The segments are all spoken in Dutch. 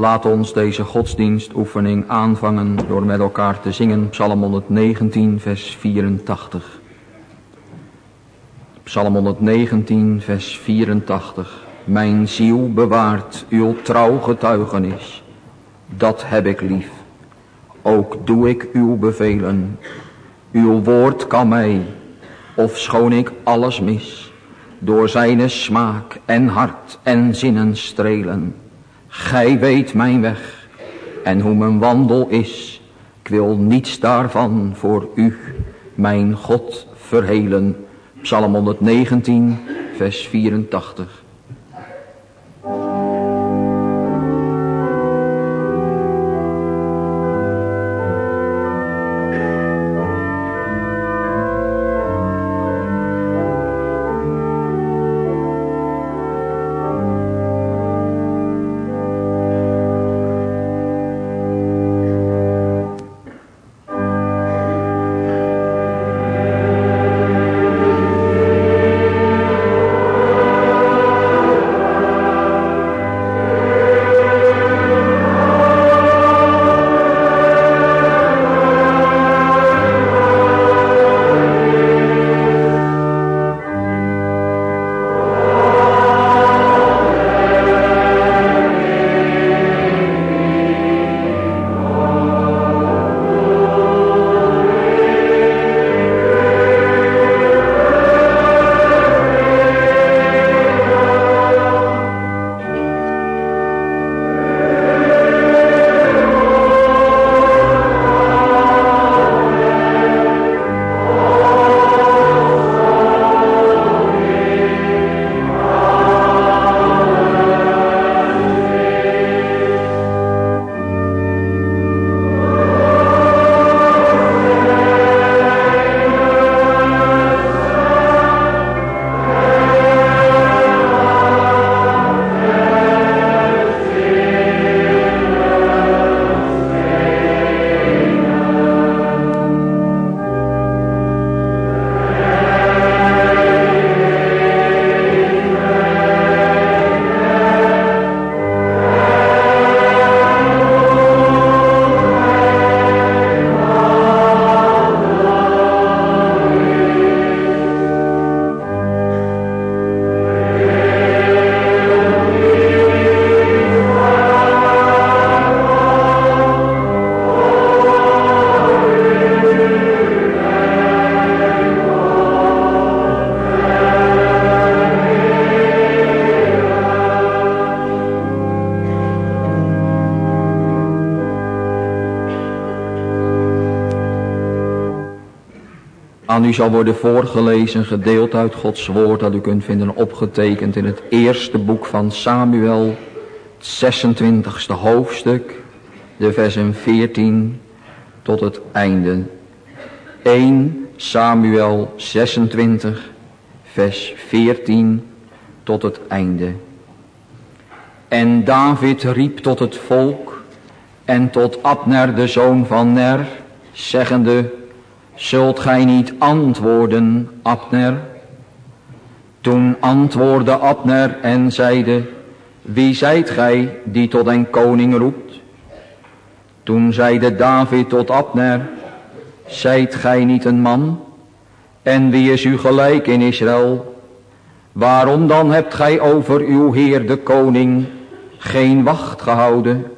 Laat ons deze godsdienstoefening aanvangen door met elkaar te zingen Psalm 119 vers 84. Psalm 119 vers 84. Mijn ziel bewaart uw trouw getuigenis. Dat heb ik lief. Ook doe ik uw bevelen. Uw woord kan mij, of schoon ik alles mis, door zijn smaak en hart en zinnen strelen. Gij weet mijn weg en hoe mijn wandel is. Ik wil niets daarvan voor u, mijn God, verhelen. Psalm 119, vers 84. Aan u zal worden voorgelezen, gedeeld uit Gods woord dat u kunt vinden opgetekend in het eerste boek van Samuel, het 26e hoofdstuk, de versen 14 tot het einde. 1 Samuel 26, vers 14 tot het einde. En David riep tot het volk en tot Abner de zoon van Ner, zeggende, Zult gij niet antwoorden, Abner? Toen antwoordde Abner en zeide, Wie zijt gij die tot een koning roept? Toen zeide David tot Abner, Zijt gij niet een man? En wie is u gelijk in Israël? Waarom dan hebt gij over uw Heer de koning geen wacht gehouden?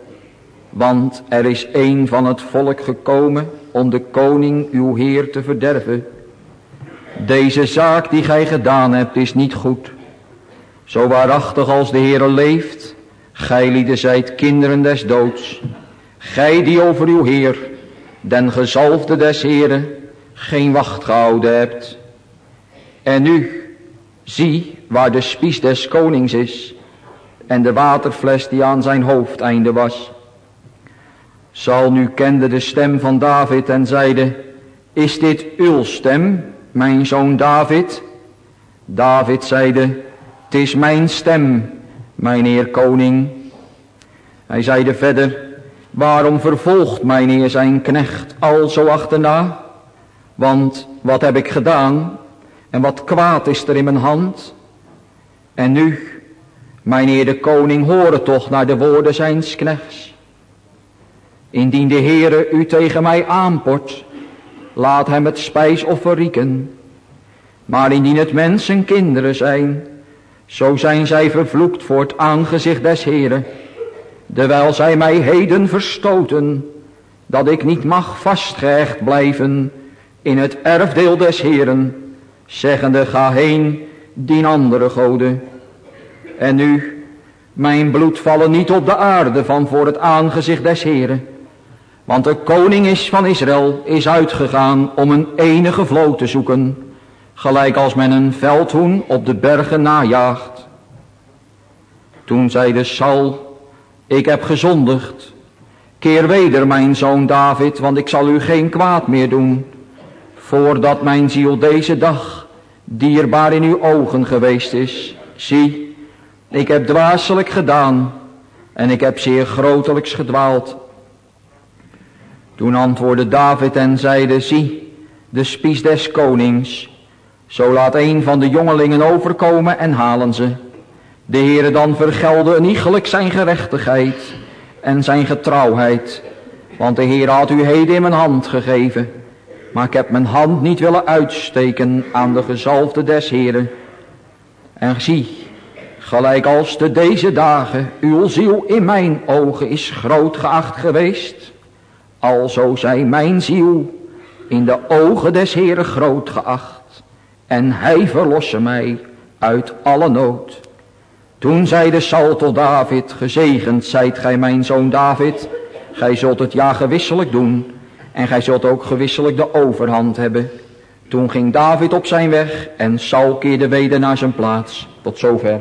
Want er is een van het volk gekomen om de koning uw heer te verderven. Deze zaak die gij gedaan hebt is niet goed. Zo waarachtig als de Heere leeft, gij lieden zijt kinderen des doods. Gij die over uw Heer, den gezalfde des Heeren, geen wacht gehouden hebt. En nu, zie waar de spies des konings is en de waterfles die aan zijn hoofdeinde was. Saul nu kende de stem van David en zeide, is dit uw stem, mijn zoon David? David zeide, het is mijn stem, mijn heer koning. Hij zeide verder, waarom vervolgt mijn heer zijn knecht al zo achterna? Want wat heb ik gedaan en wat kwaad is er in mijn hand? En nu, Mijn heer de koning, horen toch naar de woorden zijns knechts. Indien de Heere u tegen mij aanport, laat hem het spijsoffer rieken. Maar indien het mensen kinderen zijn, zo zijn zij vervloekt voor het aangezicht des Heeren. Terwijl zij mij heden verstoten, dat ik niet mag vastgehecht blijven in het erfdeel des Heeren, zeggende ga heen, dien andere goden. En nu, mijn bloed vallen niet op de aarde van voor het aangezicht des Heren. Want de koning is van Israël is uitgegaan om een enige vloot te zoeken, gelijk als men een veldhoen op de bergen najaagt. Toen zeide Saul, ik heb gezondigd, keer weder mijn zoon David, want ik zal u geen kwaad meer doen, voordat mijn ziel deze dag dierbaar in uw ogen geweest is. Zie, ik heb dwaaselijk gedaan en ik heb zeer grotelijks gedwaald. Toen antwoordde David en zeide, zie, de spies des konings. Zo laat een van de jongelingen overkomen en halen ze. De Heere dan vergelde iegelijk zijn gerechtigheid en zijn getrouwheid. Want de Heer had u heden in mijn hand gegeven. Maar ik heb mijn hand niet willen uitsteken aan de gezalfde des Heren. En zie, gelijk als te deze dagen uw ziel in mijn ogen is groot geacht geweest. Alzo zij mijn ziel in de ogen des Heren groot geacht. En hij verlosse mij uit alle nood. Toen zeide Saul tot David, gezegend zijt gij mijn zoon David. Gij zult het ja gewisselijk doen en gij zult ook gewisselijk de overhand hebben. Toen ging David op zijn weg en Saul keerde weder naar zijn plaats. Tot zover.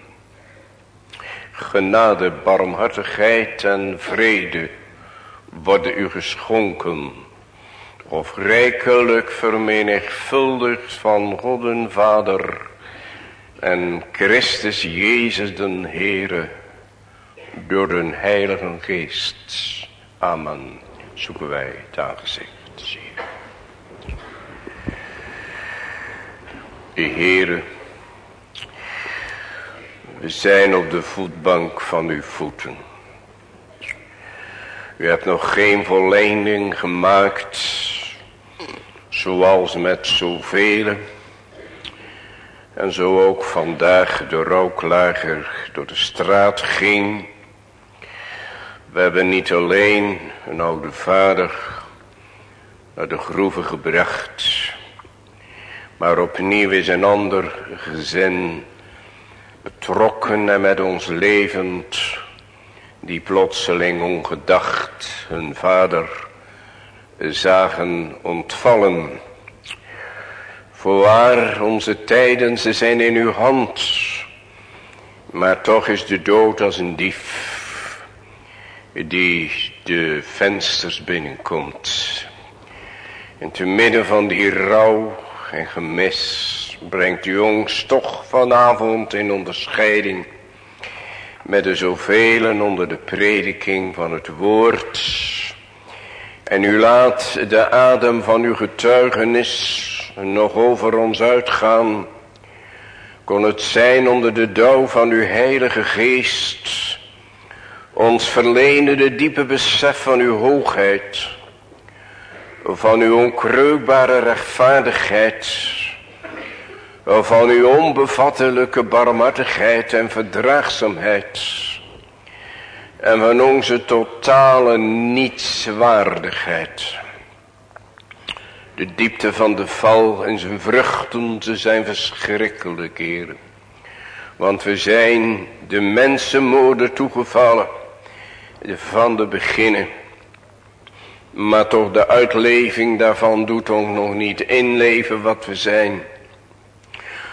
Genade, barmhartigheid en vrede worden u geschonken of rijkelijk vermenigvuldigd van God en Vader en Christus Jezus den Heere door de Heilige Geest. Amen. Zoeken wij het aangezicht. De Heere, zijn op de voetbank van uw voeten. U hebt nog geen verlening gemaakt Zoals met zoveel. En zo ook vandaag de rooklager door de straat ging. We hebben niet alleen een oude vader naar de groeven gebracht. Maar opnieuw is een ander gezin betrokken en met ons levend. Die plotseling ongedacht hun vader zagen ontvallen. Voorwaar, onze tijden, ze zijn in uw hand. Maar toch is de dood als een dief. Die de vensters binnenkomt. En te midden van die rouw en gemis brengt u ons toch vanavond in onderscheiding met de zoveel onder de prediking van het woord en u laat de adem van uw getuigenis nog over ons uitgaan. Kon het zijn onder de dauw van uw heilige geest. Ons verlenen de diepe besef van uw hoogheid. Van uw onkreukbare rechtvaardigheid. Van uw onbevattelijke barmhartigheid en verdraagzaamheid en van onze totale nietswaardigheid. De diepte van de val en zijn vruchten, ze zijn verschrikkelijk, heren. Want we zijn de mensenmoorden toegevallen van de beginnen. Maar toch de uitleving daarvan doet ons nog niet inleven wat we zijn.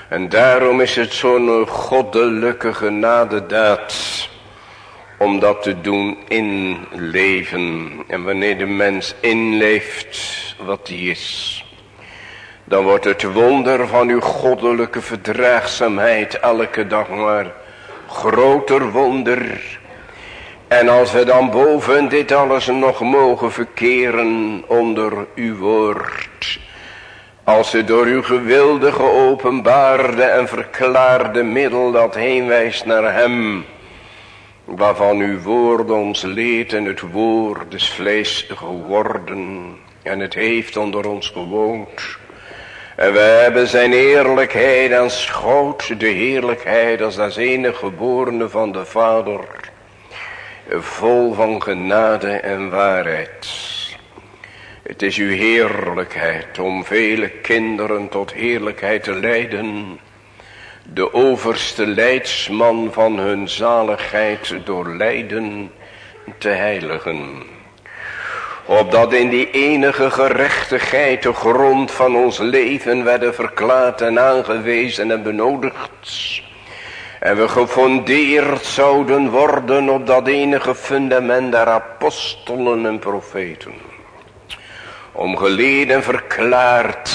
En daarom is het zo'n goddelijke genadedaad. Om dat te doen inleven. En wanneer de mens inleeft wat hij is. Dan wordt het wonder van uw goddelijke verdraagzaamheid elke dag maar groter wonder. En als we dan boven dit alles nog mogen verkeren onder uw woord. Als we door uw gewilde geopenbaarde en verklaarde middel dat heenwijst naar hem. Waarvan uw woord ons leert en het woord is vlees geworden. En het heeft onder ons gewoond. En we hebben zijn eerlijkheid aanschouwd. De heerlijkheid als dat enige geborene van de Vader. Vol van genade en waarheid. Het is uw heerlijkheid om vele kinderen tot heerlijkheid te leiden. De overste leidsman van hun zaligheid door lijden te heiligen. Opdat in die enige gerechtigheid de grond van ons leven werden verklaard en aangewezen en benodigd. En we gefundeerd zouden worden op dat enige fundament der apostelen en profeten. Om geleden verklaard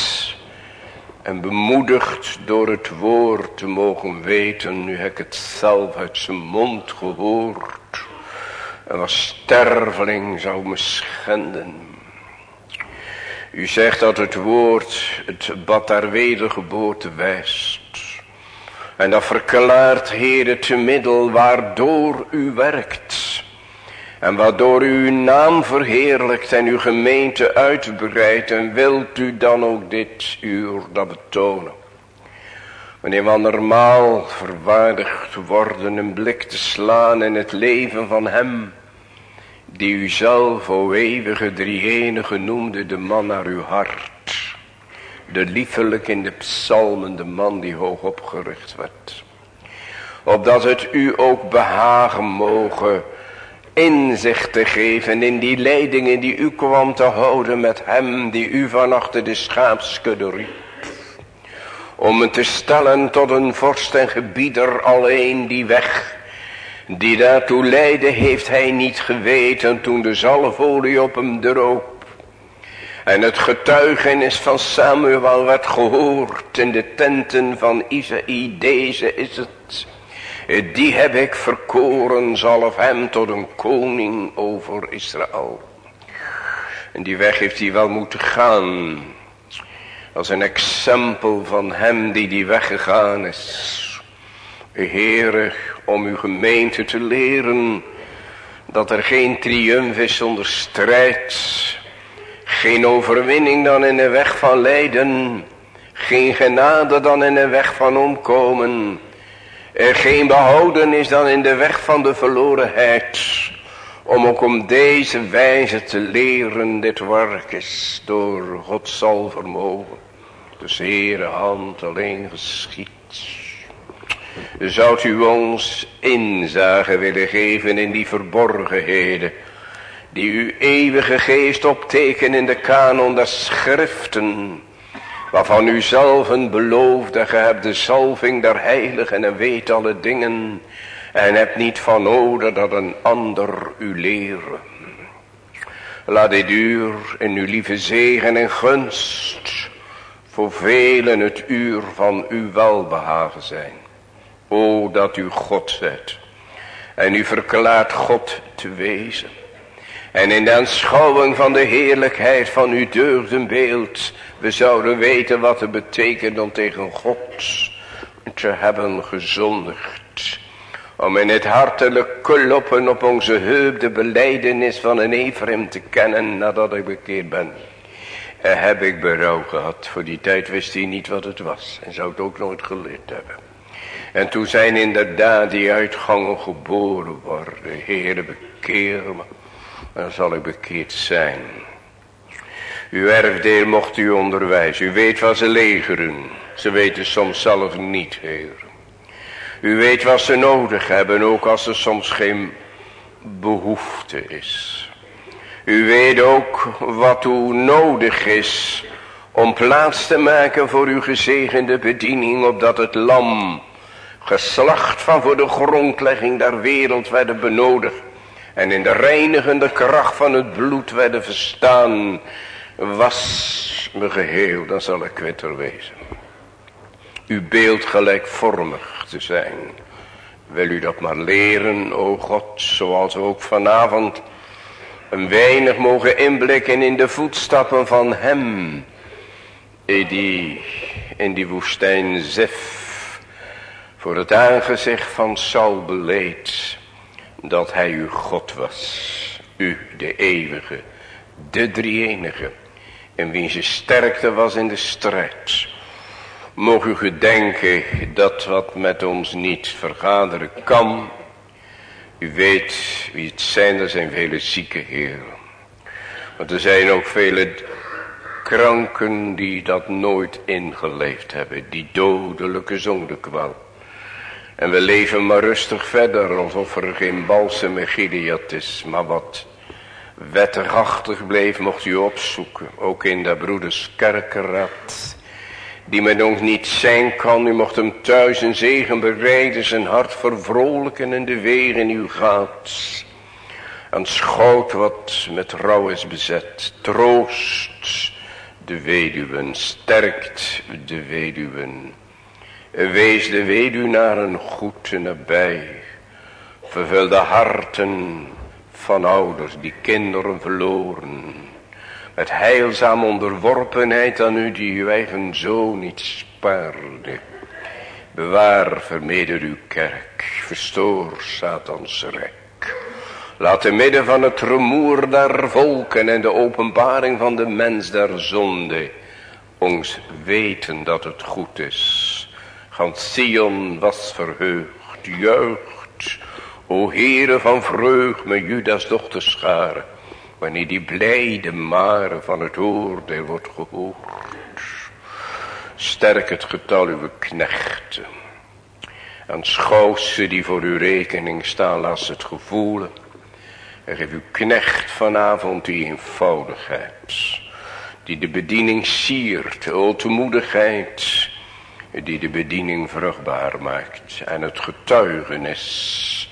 en bemoedigd door het woord te mogen weten. Nu heb ik het zelf uit zijn mond gehoord. En als sterveling zou me schenden. U zegt dat het woord het bad der wedergeboorte wijst. En dat verklaart, Heer, het middel waardoor u werkt. En waardoor u uw naam verheerlijkt en uw gemeente uitbreidt. En wilt u dan ook dit uur dat betonen. Wanneer we normaal verwaardigd worden een blik te slaan in het leven van hem. Die u zelf, o eeuwige drieënige, noemde de man naar uw hart. De liefelijk in de psalmen, de man die hoog opgericht werd. Opdat het u ook behagen mogen inzicht te geven in die leidingen die u kwam te houden met hem die u van achter de schaapskudde riep. Om het te stellen tot een vorst en gebieder alleen die weg die daartoe leidde heeft hij niet geweten toen de zalfolie op hem droop. En het getuigenis van Samuel werd gehoord in de tenten van Isaïe. Deze is het. Die heb ik verkoren, zalf hem tot een koning over Israël. En die weg heeft hij wel moeten gaan. Als een exempel van hem die die weg gegaan is. Heere, om uw gemeente te leren dat er geen triumf is zonder strijd. Geen overwinning dan in de weg van lijden. Geen genade dan in de weg van omkomen. Er geen behouden is dan in de weg van de verlorenheid. Om ook om deze wijze te leren dit werk is door God zal vermogen. De zere hand alleen geschiet. Zou u ons inzage willen geven in die verborgenheden. Die uw eeuwige geest optekenen in de kanon der schriften. Waarvan u zelf een beloofde, ge hebt de zalving der heiligen en weet alle dingen. En hebt niet van nodig dat een ander u leren. Laat dit uur in uw lieve zegen en gunst voor velen het uur van uw welbehagen zijn. O dat u God zet. En u verklaart God te wezen. En in de aanschouwing van de heerlijkheid van uw deugdenbeeld. We zouden weten wat het betekent om tegen God te hebben gezondigd. Om in het hartelijk kloppen op onze heup de beleidenis van een Ephraim te kennen nadat ik bekeerd ben. En heb ik berouw gehad. Voor die tijd wist hij niet wat het was. En zou het ook nooit geleerd hebben. En toen zijn inderdaad die uitgangen geboren worden. Heere bekeer me. Dan zal ik bekeerd zijn. Uw erfdeel mocht u onderwijzen. U weet wat ze legeren. Ze weten soms zelf niet, Heer. U weet wat ze nodig hebben, ook als er soms geen behoefte is. U weet ook wat u nodig is om plaats te maken voor uw gezegende bediening, opdat het lam, geslacht van voor de grondlegging der wereld werden benodigd, en in de reinigende kracht van het bloed werden verstaan, was me geheel, dan zal ik kwitter wezen. Uw beeld gelijkvormig te zijn. Wil u dat maar leren, o God, zoals ook vanavond een weinig mogen inblikken in de voetstappen van hem, die in die woestijn Zef voor het aangezicht van Saul beleed dat hij uw God was. U, de eeuwige, de drie enige, in wiens sterkte was in de strijd. Mogen u gedenken dat wat met ons niet vergaderen kan. U weet wie het zijn, er zijn vele zieke heren. Want er zijn ook vele kranken die dat nooit ingeleefd hebben. Die dodelijke zondekwal. En we leven maar rustig verder alsof er geen balsem in is. Maar wat wetterachtig bleef mocht u opzoeken. Ook in de broeders kerkenraad. Die met ons niet zijn kan. U mocht hem thuis een zegen bereiden. Zijn hart vervrolijken in de wegen u gaat. En schoot wat met rouw is bezet. Troost de weduwen. Sterkt de weduwen. Wees de weduwnaren goed nabij. Vervul de harten van ouders die kinderen verloren. Met heilzaam onderworpenheid aan u die uw eigen zoon niet spaarde. Bewaar vermeder uw kerk. Verstoor Satans rek. Laat te midden van het rumoer der volken en de openbaring van de mens der zonde. Ons weten dat het goed is Want Sion was verheugd, juicht, o Heere van vreugd met Judas dochter scharen, wanneer die blijde mare van het oordeel wordt gehoord. Sterk het getal uw knechten, en schouw ze die voor uw rekening staan, laat het gevoelen. En geef uw knecht vanavond die eenvoudigheid, die de bediening siert, de ultemoedigheid, die de bediening vruchtbaar maakt en het getuigenis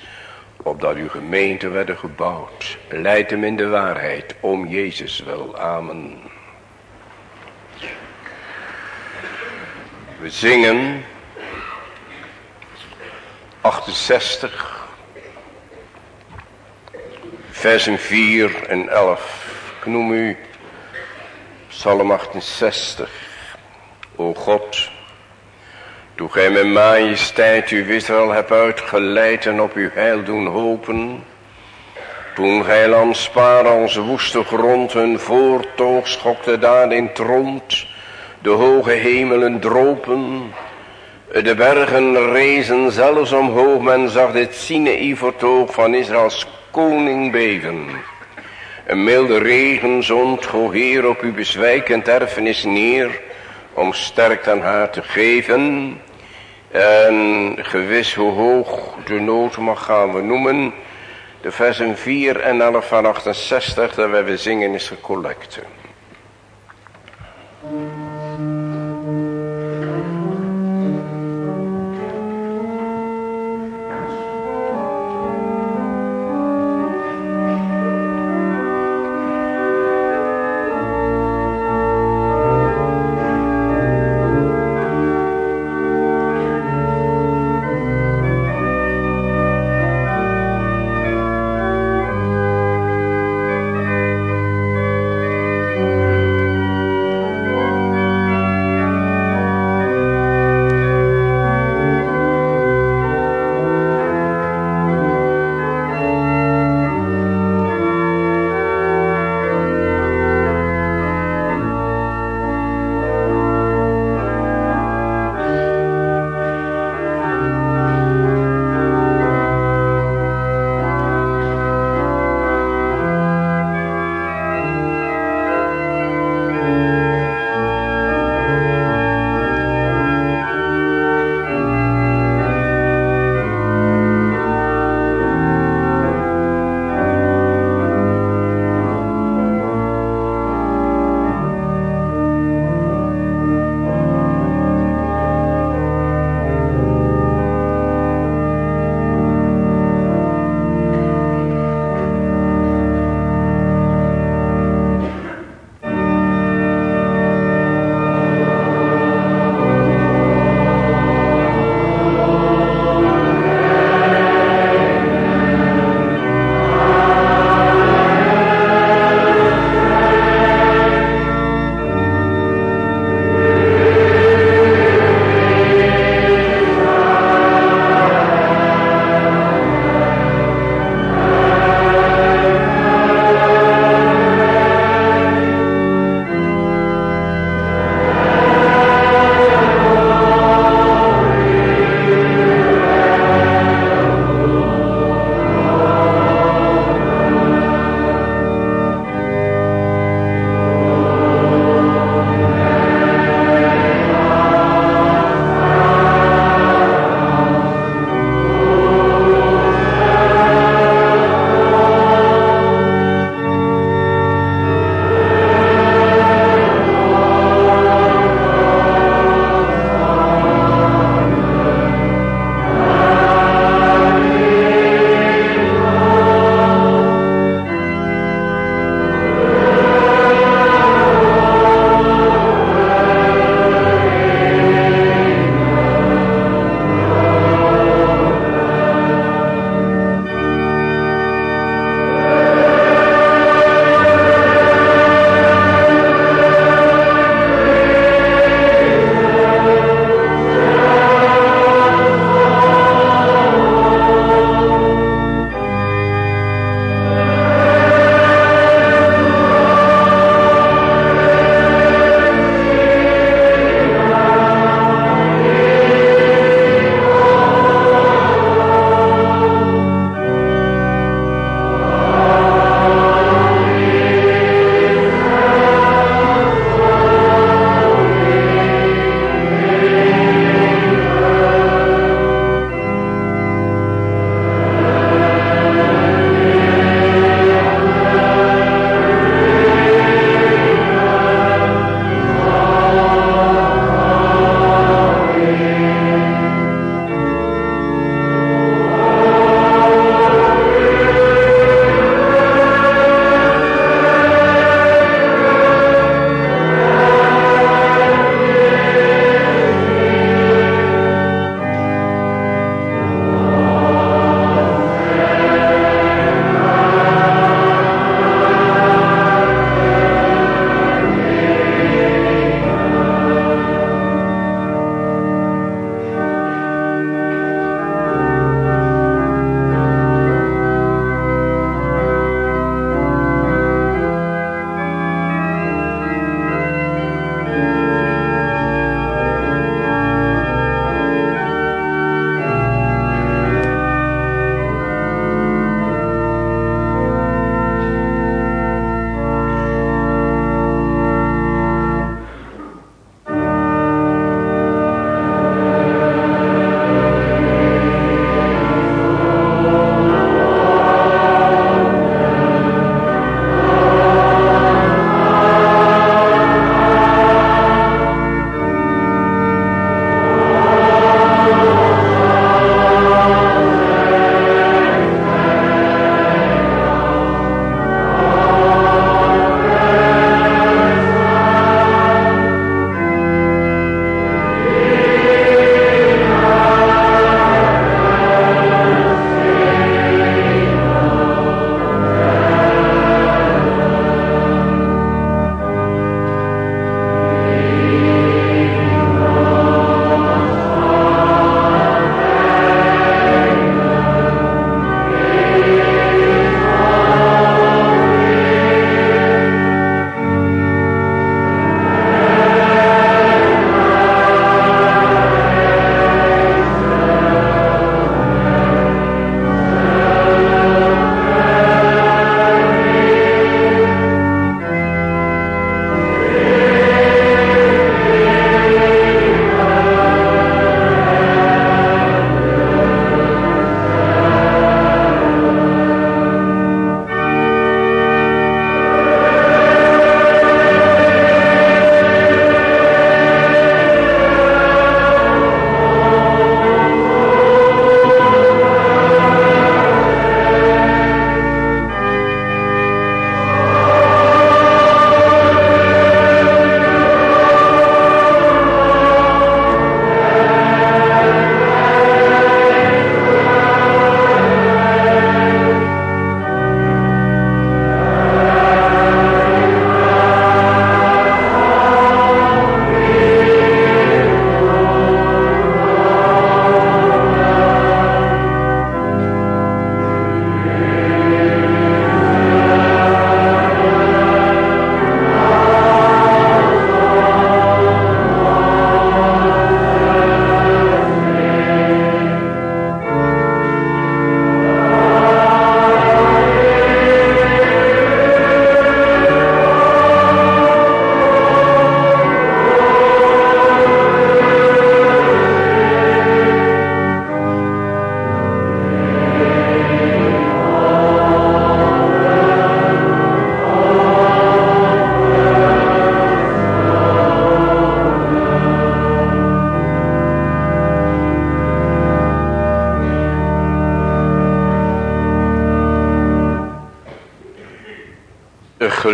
opdat uw gemeente werden gebouwd. Leid hem in de waarheid om Jezus wil. Amen. We zingen 68 versen 4 en 11. Ik noem u Psalm 68. O God, toen gij met majesteit uw Israël hebt uitgeleid en op uw heil doen hopen. Toen gij sparen onze woeste grond hun voortoog schokte daar in tront. De hoge hemelen dropen. De bergen rezen zelfs omhoog. Men zag dit Sinaï vertoog van Israëls koning beven. Een milde regen zond, go Heer, op uw bezwijkend erfenis neer, om sterk aan haar te geven. En gewis hoe hoog de nood mag gaan we noemen. De versen 4 en 11 van 68 dat wij zingen is de.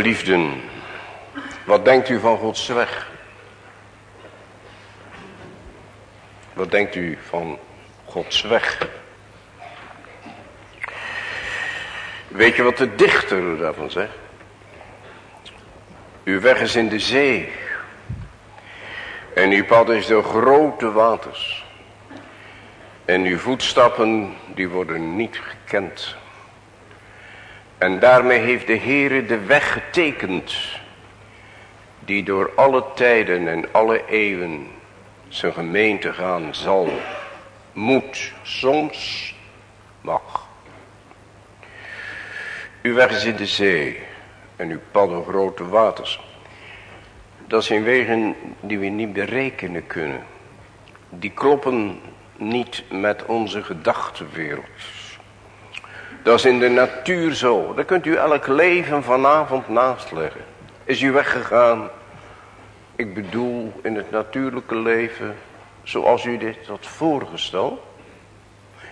Geliefden, wat denkt u van Gods weg? Wat denkt u van Gods weg? Weet je wat de dichter daarvan zegt? Uw weg is in de zee. En uw pad is door grote waters. En uw voetstappen die worden niet gekend. En daarmee heeft de Heere de weg getekend. Die door alle tijden en alle eeuwen zijn gemeente gaan zal. Moet, soms mag. Uw weg is in de zee en uw pad door grote waters. Dat zijn wegen die we niet berekenen kunnen. Die kloppen niet met onze gedachtenwereld. Dat is in de natuur zo. Daar kunt u elk leven vanavond naast leggen. Is u weggegaan? Ik bedoel in het natuurlijke leven zoals u dit had voorgesteld.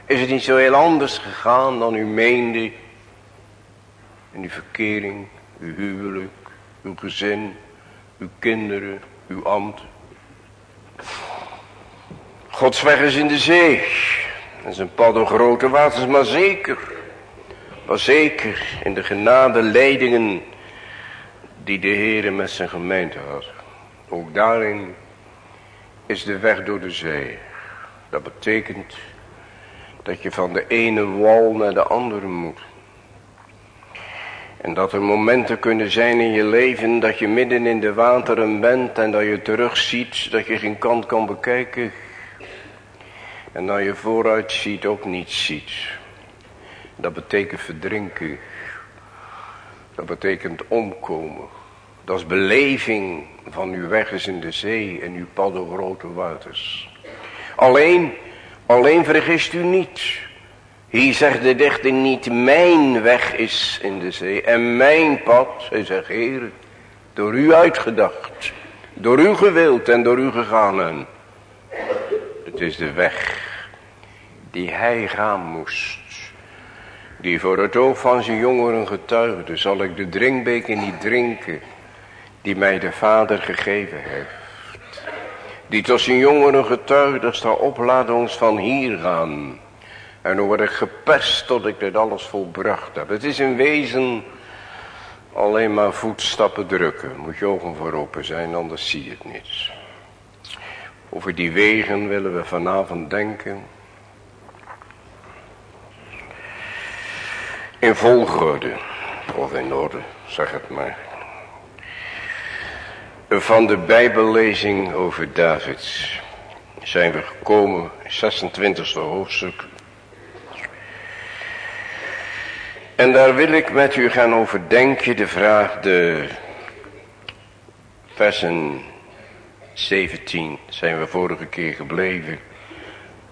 Is het niet zo heel anders gegaan dan u meende in uw verkering, uw huwelijk, uw gezin, uw kinderen, uw ambt. Gods weg is in de zee. En zijn pad door grote waters, maar zeker. Maar zeker in de genade leidingen die de Heer met zijn gemeente had. Ook daarin is de weg door de zee. Dat betekent dat je van de ene wal naar de andere moet. En dat er momenten kunnen zijn in je leven dat je midden in de wateren bent en dat je terugziet, dat je geen kant kan bekijken. En dat je vooruit ziet ook niet ziet. Dat betekent verdrinken. Dat betekent omkomen. Dat is beleving van uw weg is in de zee en uw pad door grote waters. Alleen, alleen vergist u niet. Hier zegt de dichter niet, mijn weg is in de zee en mijn pad, hij zegt, Heer, door u uitgedacht, door u gewild en door u gegaan. Het is de weg die hij gaan moest, die voor het oog van zijn jongeren getuigde, zal ik de drinkbeker niet drinken, die mij de Vader gegeven heeft. Die tot zijn jongeren getuigde, sta op, laat ons van hier gaan. En dan word ik gepest tot ik dit alles volbracht heb. Het is in wezen alleen maar voetstappen drukken. Moet je ogen voor open zijn, anders zie je het niet. Over die wegen willen we vanavond denken. In volgorde, of in orde, zeg het maar. Van de bijbellezing over David zijn we gekomen, 26e hoofdstuk, En daar wil ik met u gaan overdenken de vraag, de versen 17 zijn we vorige keer gebleven.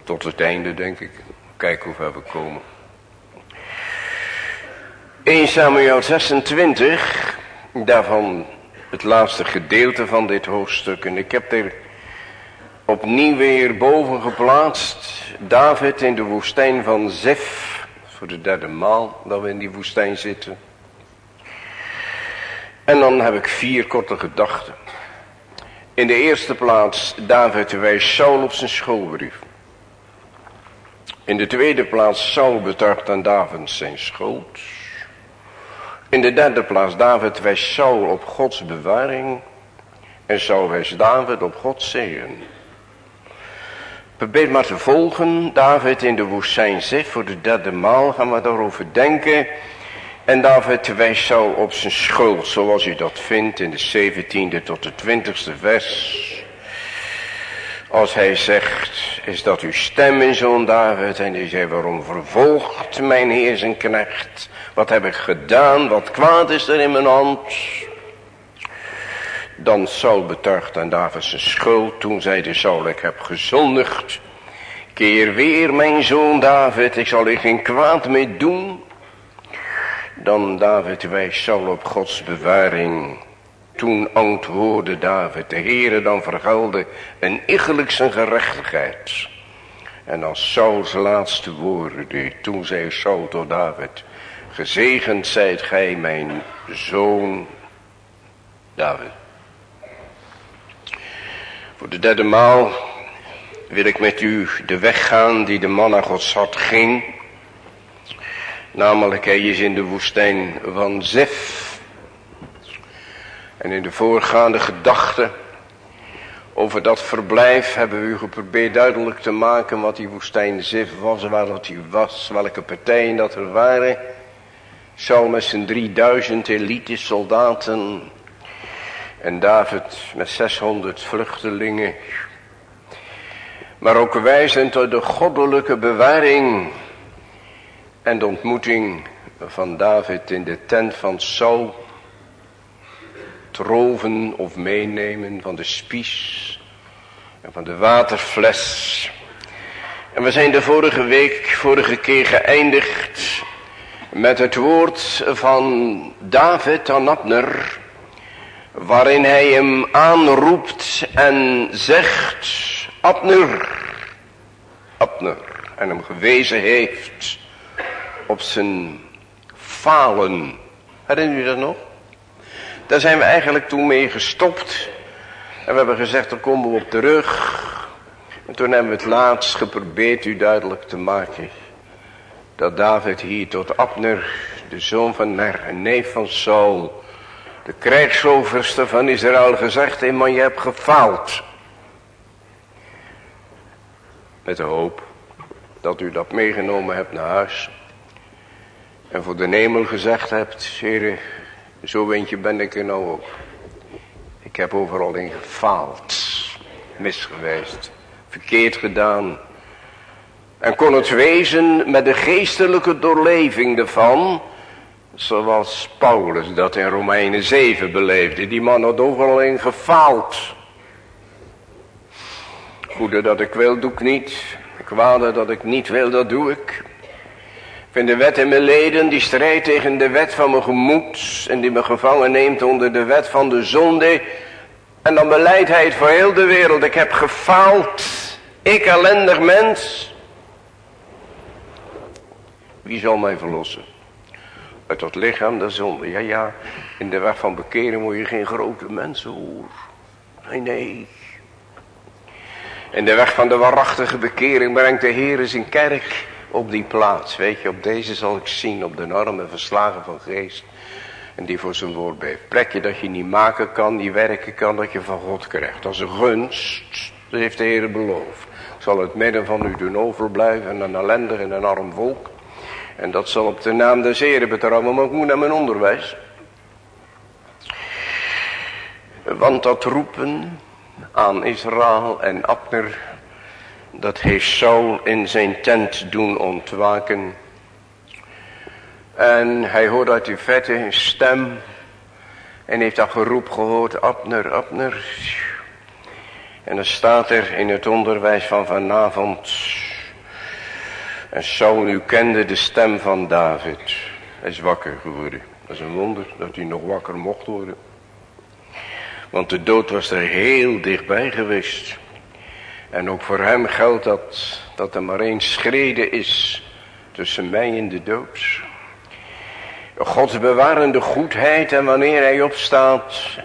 Tot het einde denk ik. Kijken hoe ver we komen. 1 Samuel 26, daarvan het laatste gedeelte van dit hoofdstuk. En ik heb er opnieuw weer boven geplaatst. David in de woestijn van Zef voor de derde maal dat we in die woestijn zitten. En dan heb ik vier korte gedachten. In de eerste plaats David wijst Saul op zijn schoolbrief. In de tweede plaats Saul betuigt aan David zijn schuld. In de derde plaats David wijst Saul op Gods bewaring. En Saul wijst David op Gods zegen. Probeer maar te volgen. David in de woestijn zit. Voor de derde maal gaan we daarover denken. En David wijst zo op zijn schuld. Zoals u dat vindt in de 17e tot de 20e vers. Als hij zegt, is dat uw stem in zoon David? En hij zegt, waarom vervolgt mijn heer zijn knecht? Wat heb ik gedaan? Wat kwaad is er in mijn hand? Dan Saul betuigt aan David zijn schuld. Toen zeide Saul, ik heb gezondigd. Keer weer mijn zoon David, ik zal u geen kwaad meer doen. Dan David wijst Saul op Gods bewaring. Toen antwoordde David, de Heere dan vergelde een iggelijk zijn gerechtigheid. En als Sauls laatste woorden, toen zei Saul tot David, gezegend zijt gij mijn zoon David. Voor de derde maal wil ik met u de weg gaan die de man naar Gods ging. Namelijk hij is in de woestijn van Zef. En in de voorgaande gedachten over dat verblijf hebben we u geprobeerd duidelijk te maken wat die woestijn Zif was, waar dat die was, welke partijen dat er waren. Saul met zijn 3000 elite soldaten en David met 600 vluchtelingen. Maar ook wijzend tot de goddelijke bewaring en de ontmoeting van David in de tent van Saul troven of meenemen van de spies en van de waterfles. En we zijn de vorige week, vorige keer geëindigd met het woord van David aan Abner, waarin hij hem aanroept en zegt, Abner, Abner, en hem gewezen heeft op zijn falen. Herinner u dat nog? Daar zijn we eigenlijk toen mee gestopt. En we hebben gezegd, daar komen we op terug. En toen hebben we het laatst geprobeerd u duidelijk te maken. Dat David hier tot Abner, de zoon van Ner, en neef van Saul, de krijgsoverste van Israël gezegd heeft, maar je hebt gefaald. Met de hoop dat u dat meegenomen hebt naar huis. En voor de hemel gezegd hebt, heren, zo eentje ben ik er nou ook. Ik heb overal in gefaald. Mis geweest. Verkeerd gedaan. En kon het wezen met de geestelijke doorleving ervan. Zoals Paulus dat in Romeinen 7 beleefde. Die man had overal in gefaald. Goede dat ik wil, doe ik niet. Kwade dat ik niet wil, dat doe ik vind de wet in mijn leden die strijdt tegen de wet van mijn gemoed. En die me gevangen neemt onder de wet van de zonde. En dan beleidt hij het voor heel de wereld. Ik heb gefaald. Ik ellendig mens. Wie zal mij verlossen? Uit dat lichaam der zonde. Ja, ja. In de weg van bekeren moet je geen grote mensen hoor. Nee, nee. In de weg van de waarachtige bekering brengt de Heer zijn kerk op die plaats. Weet je, op deze zal ik zien, op de arme verslagen van geest. En die voor zijn woord beeft. Plekje dat je niet maken kan, niet werken kan, dat je van God krijgt. Dat is een gunst, heeft de Heer beloofd. Zal het midden van u doen overblijven, een ellendig en een arm volk. En dat zal op de naam des Heren betrouwen, maar ik naar mijn onderwijs. Want dat roepen aan Israël en Abner dat heeft Saul in zijn tent doen ontwaken. En hij hoort uit die vette stem. En heeft dat geroep gehoord, Abner, Abner. En dan staat er in het onderwijs van vanavond. En Saul, u kende de stem van David. Hij is wakker geworden. Dat is een wonder dat hij nog wakker mocht worden. Want de dood was er heel dichtbij geweest. En ook voor hem geldt dat, dat er maar één schrede is tussen mij en de dood. Gods bewarende goedheid en wanneer hij opstaat,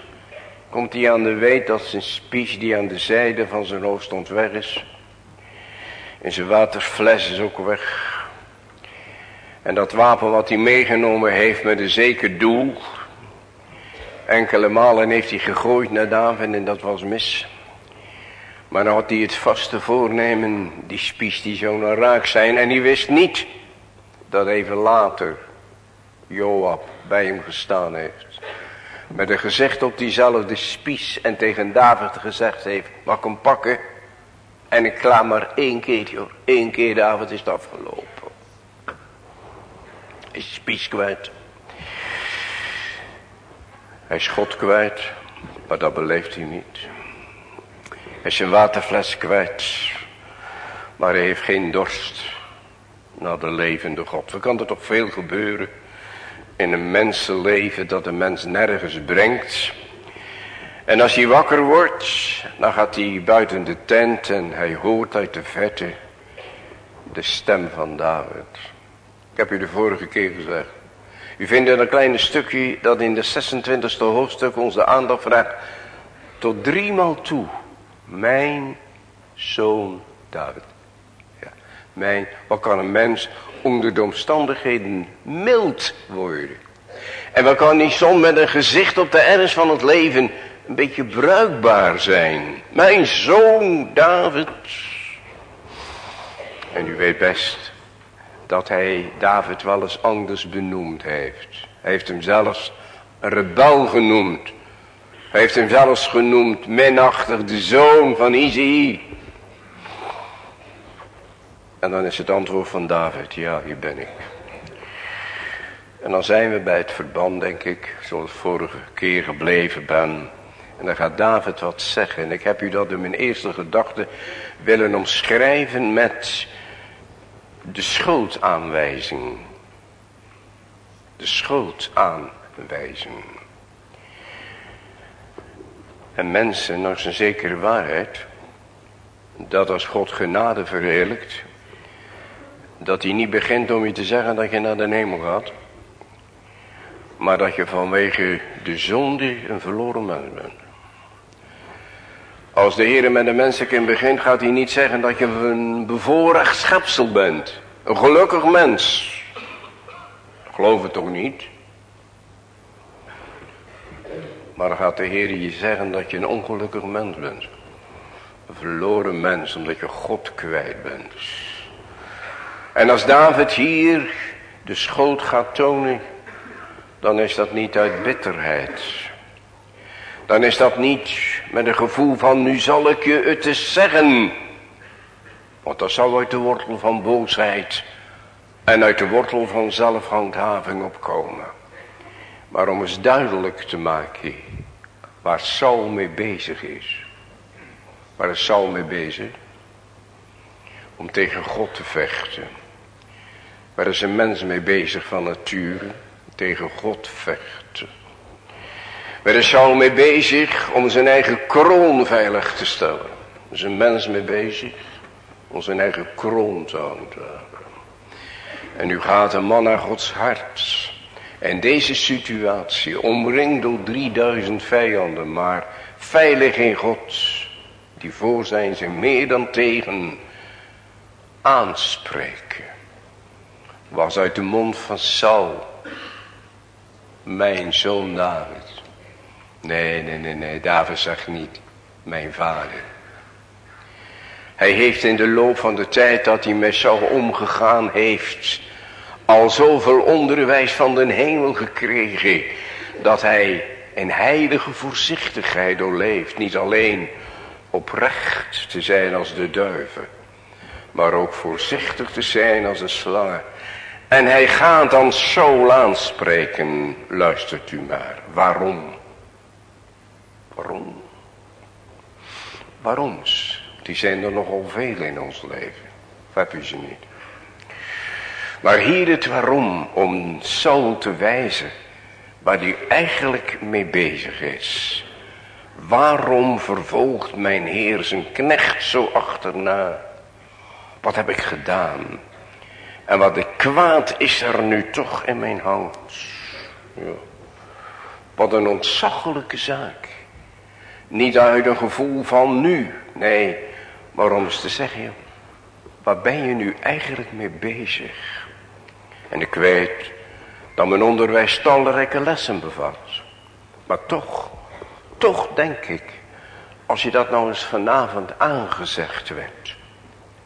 komt hij aan de weet dat zijn spies die aan de zijde van zijn hoofd stond weg is. En zijn waterfles is ook weg. En dat wapen wat hij meegenomen heeft met een zeker doel. Enkele malen heeft hij gegooid naar David en dat was mis. Maar dan had hij het vaste voornemen, die spies die zo naar raak zijn. En hij wist niet dat even later Joab bij hem gestaan heeft. Met een gezicht op diezelfde spies en tegen David gezegd heeft, mag hem pakken? En ik klaar maar één keer, joh. Eén keer David is het afgelopen. Hij is spies kwijt. Hij is God kwijt, maar dat beleeft hij niet is zijn waterfles kwijt. Maar hij heeft geen dorst naar de levende God. Er kan er toch veel gebeuren in een mensenleven dat de mens nergens brengt. En als hij wakker wordt, dan gaat hij buiten de tent en hij hoort uit de verte de stem van David. Ik heb u de vorige keer gezegd. U vindt in een kleine stukje dat in de 26e hoofdstuk onze aandacht vraagt tot driemaal toe. Mijn zoon David. Ja, mijn, wat kan een mens onder de omstandigheden mild worden? En wat kan die zoon met een gezicht op de ernst van het leven een beetje bruikbaar zijn? Mijn zoon David. En u weet best dat hij David wel eens anders benoemd heeft. Hij heeft hem zelfs rebel genoemd. Hij heeft hem zelfs genoemd minachtig de zoon van Izei. En dan is het antwoord van David, ja hier ben ik. En dan zijn we bij het verband denk ik, zoals vorige keer gebleven ben. En dan gaat David wat zeggen. En ik heb u dat in mijn eerste gedachte willen omschrijven met de schuldaanwijzing. De schuldaanwijzing. En mensen, nog een zekere waarheid, dat als God genade verheerlijkt, dat hij niet begint om je te zeggen dat je naar de hemel gaat, maar dat je vanwege de zonde een verloren mens bent. Als de Heer met de mensenkind begint, gaat hij niet zeggen dat je een bevoorrecht schepsel bent. Een gelukkig mens. Geloof het toch niet? Maar gaat de Heer je zeggen dat je een ongelukkig mens bent. Een verloren mens, omdat je God kwijt bent. En als David hier de schoot gaat tonen, dan is dat niet uit bitterheid. Dan is dat niet met een gevoel van nu zal ik je het eens zeggen. Want dat zou uit de wortel van boosheid en uit de wortel van zelfhandhaving opkomen. Maar om eens duidelijk te maken waar Saul mee bezig is. Waar is Saul mee bezig? Om tegen God te vechten. Waar is een mens mee bezig van nature? Tegen God vechten. Waar is Saul mee bezig om zijn eigen kroon veilig te stellen? Er is een mens mee bezig om zijn eigen kroon te handhaven. En nu gaat een man naar Gods hart. En deze situatie, omringd door 3000 vijanden, maar veilig in God, die voor zijn ze meer dan tegen, aanspreken, was uit de mond van Saul, mijn zoon David. Nee, nee, nee, nee, David zegt niet, mijn vader. Hij heeft in de loop van de tijd dat hij met Saul omgegaan heeft, al zoveel onderwijs van den hemel gekregen, dat hij in heilige voorzichtigheid doorleeft. Niet alleen oprecht te zijn als de duiven, maar ook voorzichtig te zijn als de slangen. En hij gaat dan Saul aanspreken, luistert u maar, waarom? Waarom? Waaroms? Die zijn er nogal veel in ons leven. Heb u ze niet? Maar hier het waarom, om Saul te wijzen waar hij eigenlijk mee bezig is. Waarom vervolgt mijn Heer zijn knecht zo achterna? Wat heb ik gedaan? En wat de kwaad is er nu toch in mijn hand? Ja. Wat een ontzaglijke zaak. Niet uit een gevoel van nu. Nee, maar om eens te zeggen, waar ben je nu eigenlijk mee bezig? En ik weet dat mijn onderwijs talrijke lessen bevat. Maar toch, toch denk ik, als je dat nou eens vanavond aangezegd werd.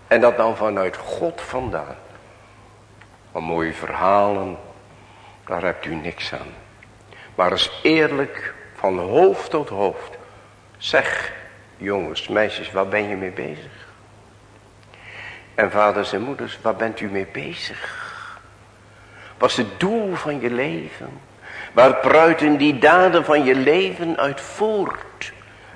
En dat dan vanuit God vandaan. Een mooie verhalen, daar hebt u niks aan. Maar eens eerlijk, van hoofd tot hoofd. Zeg, jongens, meisjes, waar ben je mee bezig? En vaders en moeders, waar bent u mee bezig? was het doel van je leven. Waar pruiten die daden van je leven uit voort.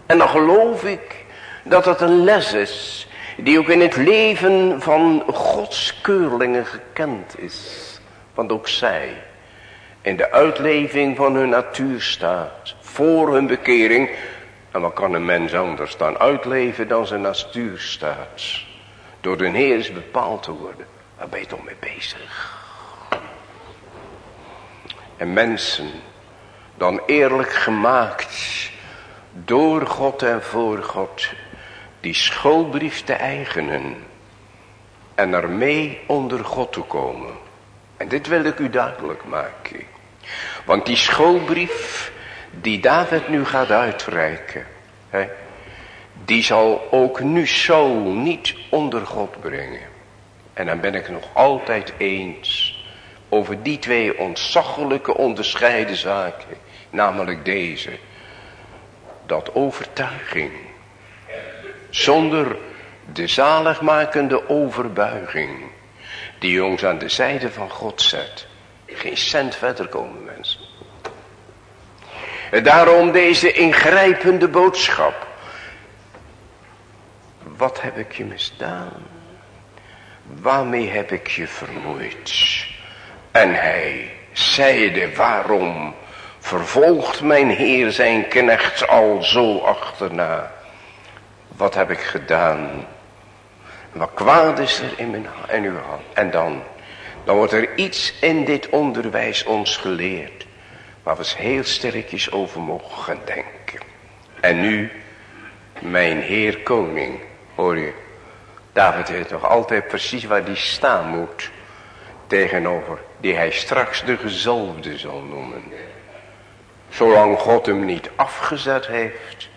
En dan geloof ik dat dat een les is. Die ook in het leven van Gods keurlingen gekend is. Want ook zij in de uitleving van hun natuur staat. Voor hun bekering. En wat kan een mens anders dan uitleven dan zijn natuur staat. Door de Heer is bepaald te worden. Waar ben je toch mee bezig? en mensen dan eerlijk gemaakt door God en voor God die schoolbrief te eigenen en ermee onder God te komen. En dit wil ik u duidelijk maken. Want die schoolbrief die David nu gaat uitreiken, hè, die zal ook nu zo niet onder God brengen. En dan ben ik nog altijd eens over die twee ontzaglijke onderscheiden zaken. Namelijk deze. Dat overtuiging. Zonder de zaligmakende overbuiging. Die ons aan de zijde van God zet. Geen cent verder komen daarom deze ingrijpende boodschap. Wat heb ik je misdaan? Waarmee heb ik je vermoeid? En hij zeide, waarom vervolgt mijn heer zijn knecht al zo achterna? Wat heb ik gedaan? Wat kwaad is er in, mijn, in uw hand? En dan, dan wordt er iets in dit onderwijs ons geleerd. Waar we eens heel sterkjes over mogen denken. En nu, mijn heer koning, hoor je. David weet nog altijd precies waar die staan moet. Tegenover die hij straks de gezalfde zal noemen. Zolang God hem niet afgezet heeft,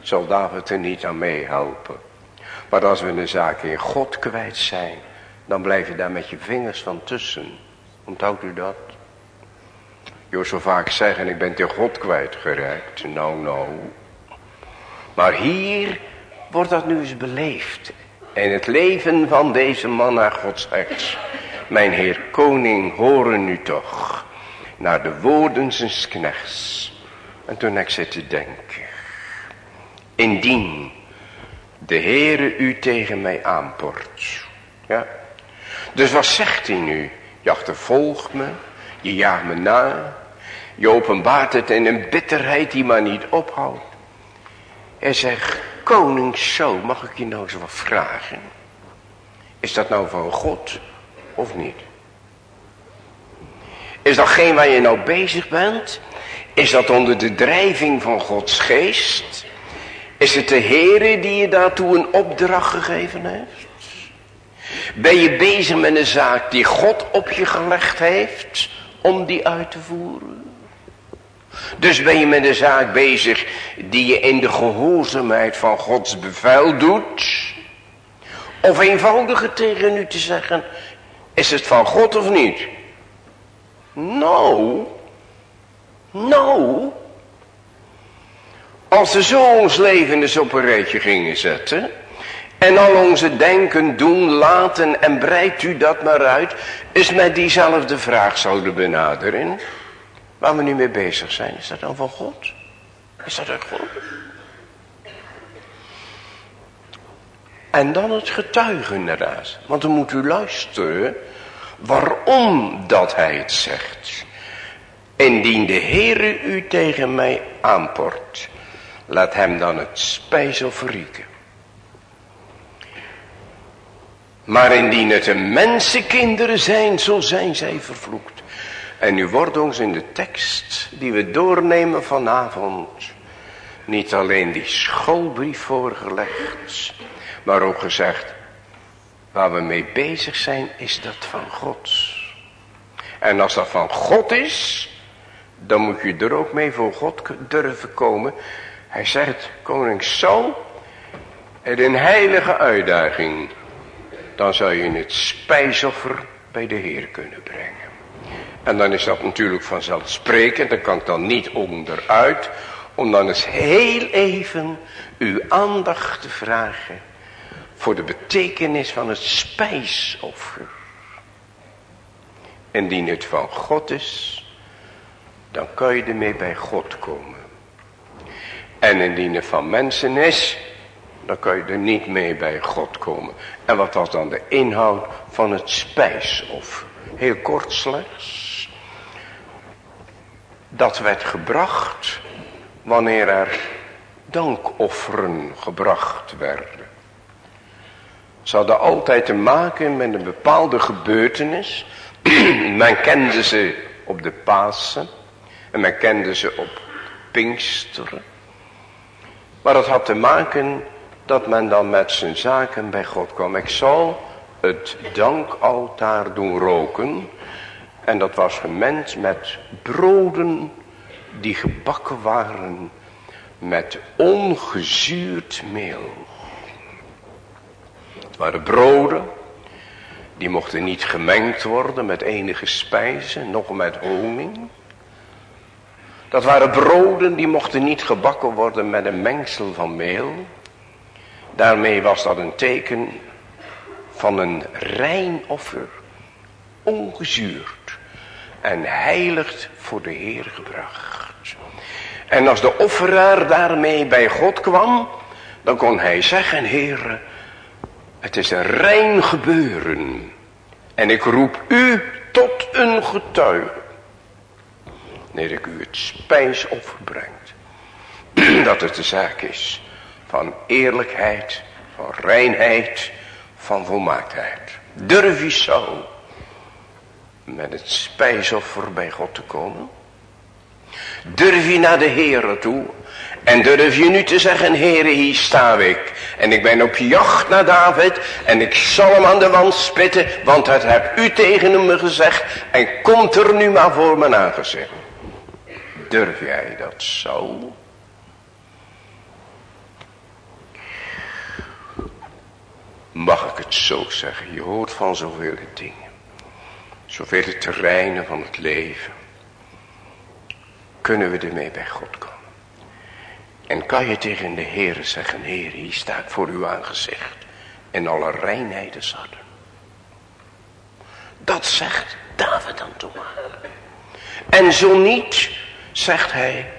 zal David er niet aan meehelpen. Maar als we een zaak in God kwijt zijn, dan blijf je daar met je vingers van tussen. Onthoudt u dat? Je zo vaak zeggen, ik ben in God kwijtgeraakt. Nou, nou. Maar hier wordt dat nu eens beleefd. En het leven van deze man naar Gods rechts. Mijn heer koning, horen nu toch. Naar de woorden zijn knechts. En toen ik zit denken. Indien de Heere u tegen mij aanport. Ja. Dus wat zegt hij nu? Je achtervolgt me. Je jaagt me na. Je openbaart het in een bitterheid die maar niet ophoudt. Hij zegt, zo, mag ik je nou eens wat vragen? Is dat nou van God of niet? Is dat geen waar je nou bezig bent? Is dat onder de drijving van Gods geest? Is het de Heere die je daartoe een opdracht gegeven heeft? Ben je bezig met een zaak die God op je gelegd heeft om die uit te voeren? Dus ben je met een zaak bezig die je in de gehoorzaamheid van Gods bevel doet? Of eenvoudiger tegen u te zeggen, is het van God of niet? Nou, nou, als we zo ons leven eens op een rijtje gingen zetten, en al onze denken, doen, laten en breidt u dat maar uit, is met diezelfde vraag zouden benaderen. Waar we nu mee bezig zijn, is dat dan van God? Is dat uit God? En dan het getuigen inderdaad. Want dan moet u luisteren waarom dat hij het zegt. Indien de Heere u tegen mij aanport, laat hem dan het spijzel verrieken. Maar indien het een mensenkinderen zijn, zo zijn zij vervloekt. En nu wordt ons in de tekst die we doornemen vanavond niet alleen die schoolbrief voorgelegd, maar ook gezegd, waar we mee bezig zijn is dat van God. En als dat van God is, dan moet je er ook mee voor God durven komen. Hij zegt, koning Saul, het een heilige uitdaging. Dan zou je het spijsoffer bij de Heer kunnen brengen. En dan is dat natuurlijk vanzelfsprekend, daar kan ik dan niet onderuit, om dan eens heel even uw aandacht te vragen voor de betekenis van het spijsoffer. Indien het van God is, dan kan je ermee bij God komen. En indien het van mensen is, dan kan je er niet mee bij God komen. En wat was dan de inhoud van het spijsoffer? Heel kort slechts. Dat werd gebracht wanneer er dankofferen gebracht werden. Ze hadden altijd te maken met een bepaalde gebeurtenis. Men kende ze op de Pasen. En men kende ze op Pinksteren. Maar dat had te maken dat men dan met zijn zaken bij God kwam. Ik zal het dankaltaar doen roken. En dat was gemengd met broden die gebakken waren met ongezuurd meel. Het waren broden, die mochten niet gemengd worden met enige spijzen, nog met honing. Dat waren broden die mochten niet gebakken worden met een mengsel van meel. Daarmee was dat een teken van een rein offer, ongezuurd en heiligd voor de Heer gebracht. En als de offeraar daarmee bij God kwam, dan kon hij zeggen, Heer, het is een rein gebeuren. En ik roep u tot een getuige. Wanneer ik u het spijsoffer brengt. Dat het de zaak is van eerlijkheid, van reinheid, van volmaaktheid. Durf je zo met het spijsoffer bij God te komen? Durf je naar de Heere toe? En durf je nu te zeggen, Heere, hier sta ik. En ik ben op jacht naar David. En ik zal hem aan de wand spitten. Want het heb u tegen hem gezegd. En komt er nu maar voor mijn aangezicht. Durf jij dat zo? Mag ik het zo zeggen? Je hoort van zoveel dingen. Zoveel terreinen van het leven. Kunnen we ermee bij God komen? En kan je tegen de Heere zeggen, Heer, hier sta ik voor uw aangezicht. En alle reinheden zouden. Dat zegt David dan toe. En zo niet, zegt hij,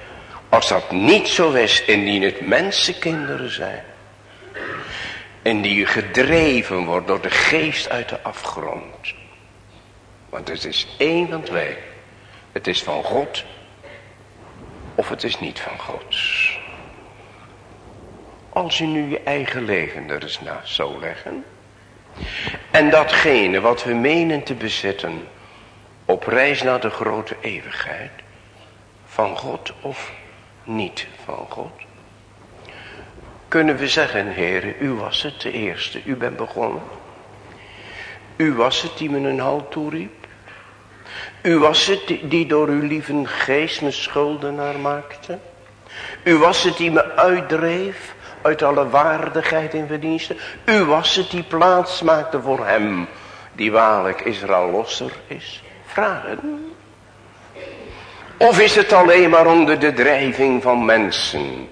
als dat niet zo is, indien het mensenkinderen zijn. En die gedreven wordt door de geest uit de afgrond. Want het is één van twee. Het is van God of het is niet van God. Als je nu je eigen leven er eens naast zou leggen. En datgene wat we menen te bezitten op reis naar de grote eeuwigheid. Van God of niet van God. Kunnen we zeggen, heren, u was het de eerste, u bent begonnen. U was het die me een halt toeriep. U was het die door uw lieve geest me schuldenaar maakte. U was het die me uitdreef uit alle waardigheid en verdiensten. U was het die plaats maakte voor hem die waarlijk Israël losser is. Vragen. Of is het alleen maar onder de drijving van mensen,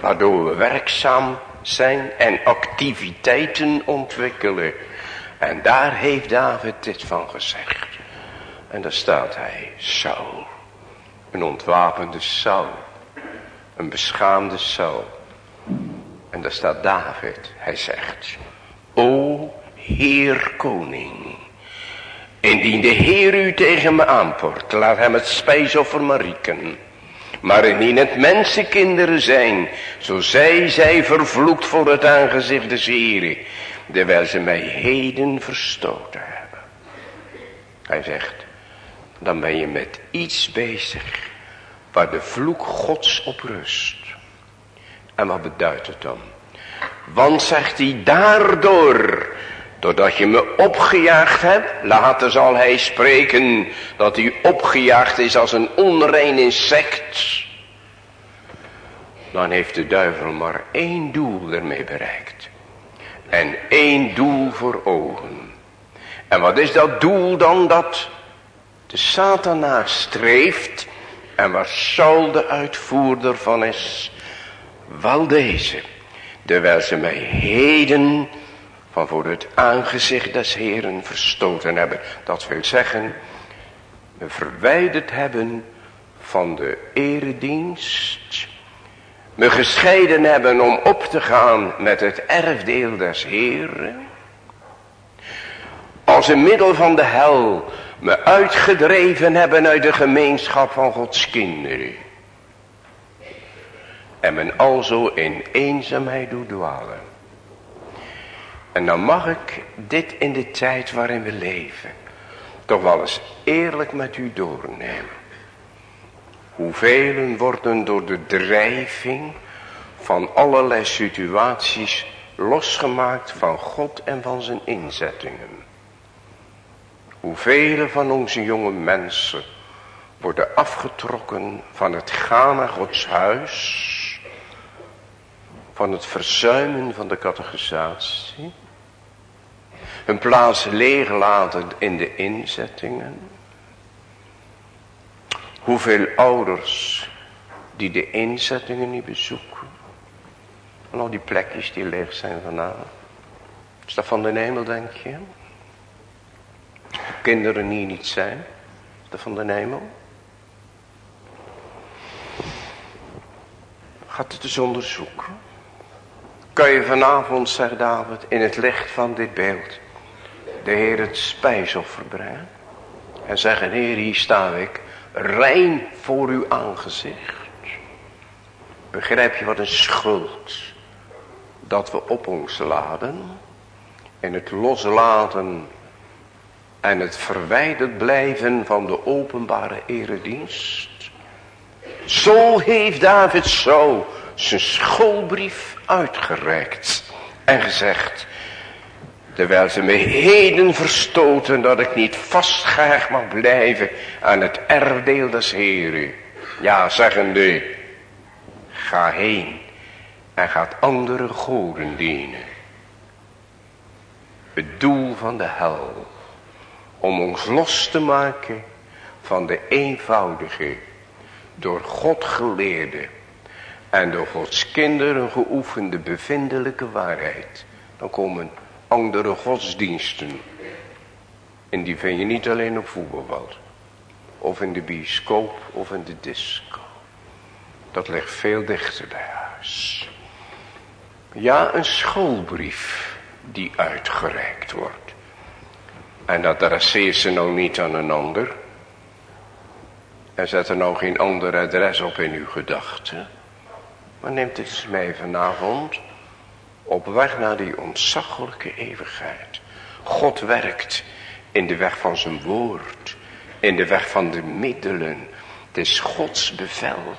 waardoor we werkzaam zijn en activiteiten ontwikkelen. En daar heeft David dit van gezegd. En daar staat hij, Saul. Een ontwapende Saul. Een beschaamde Saul. En daar staat David. Hij zegt, O Heer Koning. Indien de Heer u tegen me aanport, laat hem het spijsoffer maar rieken. Maar indien het mensenkinderen zijn, zo zij zij vervloekt voor het aangezicht des Heeren, terwijl ze mij heden verstoten hebben. Hij zegt, dan ben je met iets bezig waar de vloek gods op rust. En wat beduidt het dan? Want zegt hij daardoor, doordat je me opgejaagd hebt, later zal hij spreken dat hij opgejaagd is als een onrein insect. Dan heeft de duivel maar één doel ermee bereikt. En één doel voor ogen. En wat is dat doel dan dat de Satana streeft en waar Saul de uitvoerder van is, wel deze, terwijl ze mij heden van voor het aangezicht des Heren verstoten hebben. Dat wil zeggen, me verwijderd hebben van de eredienst, me gescheiden hebben om op te gaan met het erfdeel des Heren, als een middel van de hel me uitgedreven hebben uit de gemeenschap van Gods kinderen. En men alzo in eenzaamheid doet dwalen. En dan mag ik dit in de tijd waarin we leven. toch wel eens eerlijk met u doornemen. Hoeveel worden door de drijving van allerlei situaties losgemaakt van God en van zijn inzettingen. Hoeveel van onze jonge mensen worden afgetrokken van het gaan naar Gods huis, van het verzuimen van de catechisatie, hun plaats leeglaten in de inzettingen. Hoeveel ouders die de inzettingen niet bezoeken. En al die plekjes die leeg zijn vanavond. Is dat van de hemel denk je? Kinderen die niet zijn. Dat van de hemel? Gaat het eens onderzoeken. Kan je vanavond, zegt David, in het licht van dit beeld de Heer het spijsoffer brengen. En zeggen, Heer, hier sta ik, rein voor uw aangezicht. Begrijp je wat een schuld dat we op ons laden. En het loslaten en het verwijderd blijven van de openbare eredienst. Zo heeft David zo zijn schoolbrief uitgereikt en gezegd. Terwijl ze me heden verstoten dat ik niet vastgehecht mag blijven aan het erfdeel des Heren. Ja, zeggende, ga heen en gaat andere goden dienen. Het doel van de hel, om ons los te maken van de eenvoudige, door God geleerde en door Gods kinderen geoefende bevindelijke waarheid. Dan komen andere godsdiensten. En die vind je niet alleen op voetbalveld. Of in de bioscoop of in de disco. Dat ligt veel dichter bij huis. Ja, een schoolbrief die uitgereikt wordt. En dat adresseert ze nou niet aan een ander. En zet er nou geen ander adres op in uw gedachten. Maar neemt het mee vanavond. Op weg naar die ontzaglijke eeuwigheid. God werkt in de weg van zijn woord. In de weg van de middelen. Het is Gods bevel.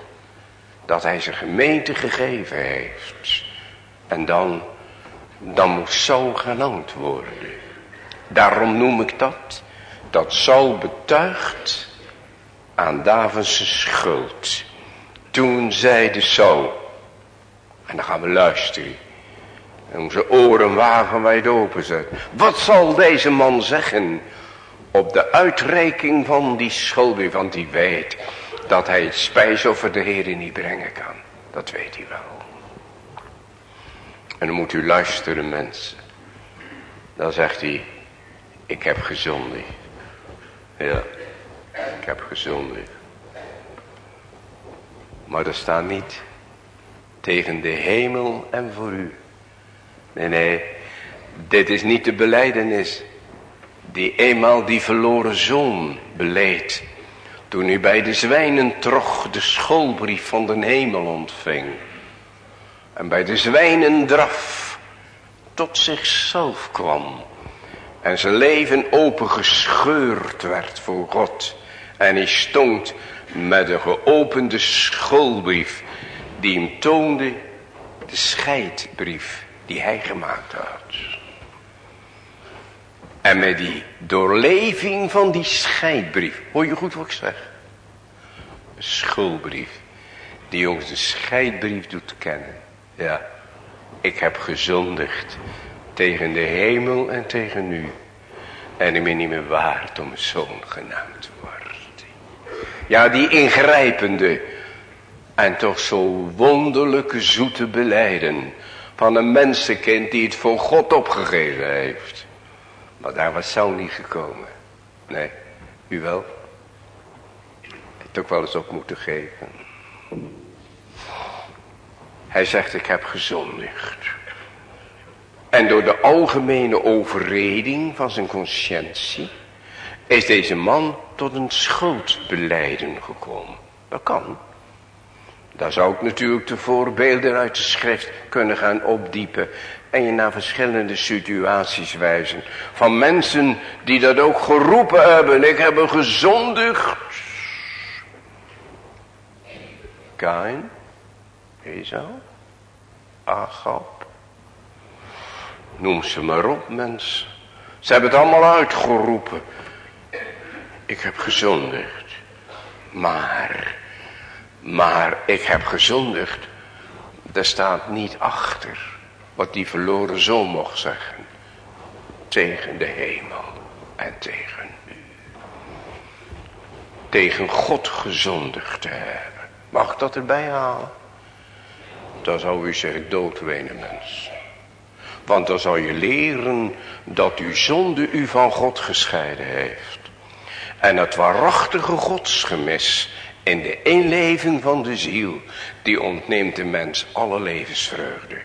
Dat hij zijn gemeente gegeven heeft. En dan, dan moet Saul genankt worden. Daarom noem ik dat. Dat Saul betuigt aan Davids schuld. Toen zei de Saul. En dan gaan we luisteren. En onze oren wagenwijd openzetten. Wat zal deze man zeggen op de uitreiking van die schuld, want die weet dat hij het spijsoffer de Heer niet brengen kan. Dat weet hij wel. En dan moet u luisteren mensen. Dan zegt hij, ik heb gezondigd. Ja, ik heb gezondigd. Maar dat staat niet tegen de hemel en voor u. Nee, nee, dit is niet de beleidenis die eenmaal die verloren zoon beleed. Toen hij bij de zwijnen trog de schoolbrief van de hemel ontving. En bij de zwijnen draf tot zichzelf kwam. En zijn leven opengescheurd werd voor God. En hij stond met een geopende schoolbrief die hem toonde de scheidbrief die hij gemaakt had. En met die doorleving van die scheidbrief, hoor je goed wat ik zeg? Een schuldbrief die ons de scheidbrief doet kennen. Ja, ik heb gezondigd tegen de hemel en tegen u. En ik ben niet meer waard om zoon genaamd te worden. Ja, die ingrijpende en toch zo wonderlijke zoete beleiden van een mensenkind die het voor God opgegeven heeft. Maar daar was zo niet gekomen. Nee, u wel? Het ook wel eens op moeten geven. Hij zegt, ik heb gezondigd. En door de algemene overreding van zijn conscientie is deze man tot een schuldbeleiden gekomen. Dat kan. Daar zou ik natuurlijk de voorbeelden uit de schrift kunnen gaan opdiepen. En je naar verschillende situaties wijzen. Van mensen die dat ook geroepen hebben. Ik heb gezondigd. Kain. Esau. Agap. Noem ze maar op mensen. Ze hebben het allemaal uitgeroepen. Ik heb gezondigd. Maar, maar ik heb gezondigd. Daar staat niet achter wat die verloren zoon mocht zeggen. Tegen de hemel en tegen u. Tegen God gezondigd te hebben. Mag ik dat erbij halen? Dan zou u zich doodwenen mens. Want dan zal je leren dat uw zonde u van God gescheiden heeft. En het waarachtige godsgemis in de inleving van de ziel, die ontneemt de mens alle levensvreugde.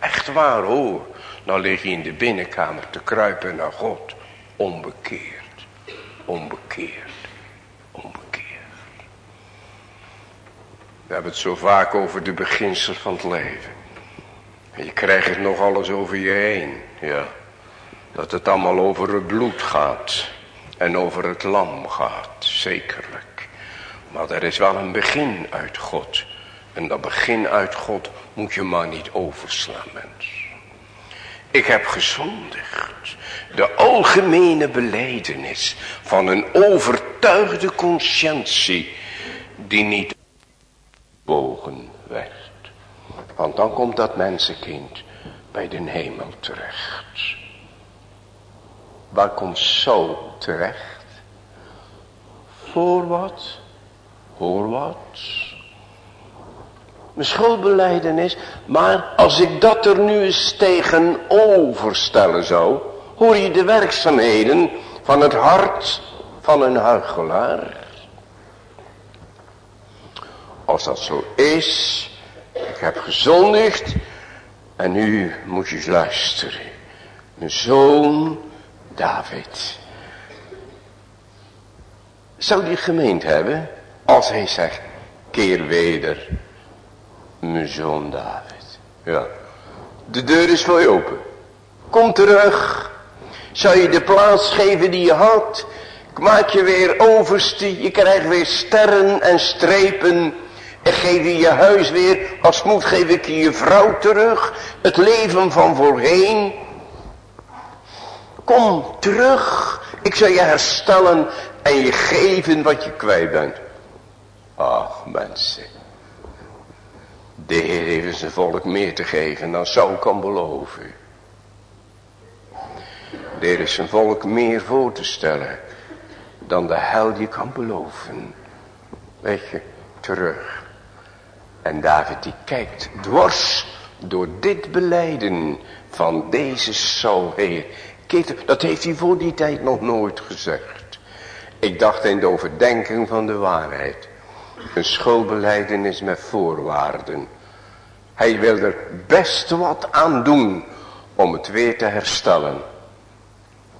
Echt waar hoor, dan lig je in de binnenkamer te kruipen naar God, onbekeerd, onbekeerd, onbekeerd. We hebben het zo vaak over de beginsel van het leven. Je krijgt het nog alles over je heen, ja. Dat het allemaal over het bloed gaat. En over het lam gaat, zekerlijk. Maar er is wel een begin uit God. En dat begin uit God moet je maar niet overslaan, mens. Ik heb gezondigd. De algemene beleidenis van een overtuigde conscientie die niet bogen werd. Want dan komt dat mensenkind bij de hemel terecht. Waar komt zo terecht? Voor wat? Hoor wat? Mijn schuldbeleidenis. Maar als ik dat er nu eens tegenover stellen zou. Hoor je de werkzaamheden van het hart van een huigelaar? Als dat zo is. Ik heb gezondigd. En nu moet je luisteren. Mijn zoon David. Zou die gemeend hebben als hij zegt, keer weder, mijn zoon David. Ja, de deur is voor je open. Kom terug. Zou je de plaats geven die je had. Ik maak je weer overste. Je krijgt weer sterren en strepen. En geef je je huis weer. Als moet geef ik je je vrouw terug. Het leven van voorheen. Kom terug. Ik zal je herstellen en je geven wat je kwijt bent. Ach mensen. De Heer heeft zijn volk meer te geven dan zou kan beloven. De Heer is zijn volk meer voor te stellen dan de hel je kan beloven. Weet je, terug. En David die kijkt dwars door dit beleiden van deze zo Heer dat heeft hij voor die tijd nog nooit gezegd. Ik dacht in de overdenking van de waarheid. Een schoolbeleidenis met voorwaarden. Hij wil er best wat aan doen om het weer te herstellen.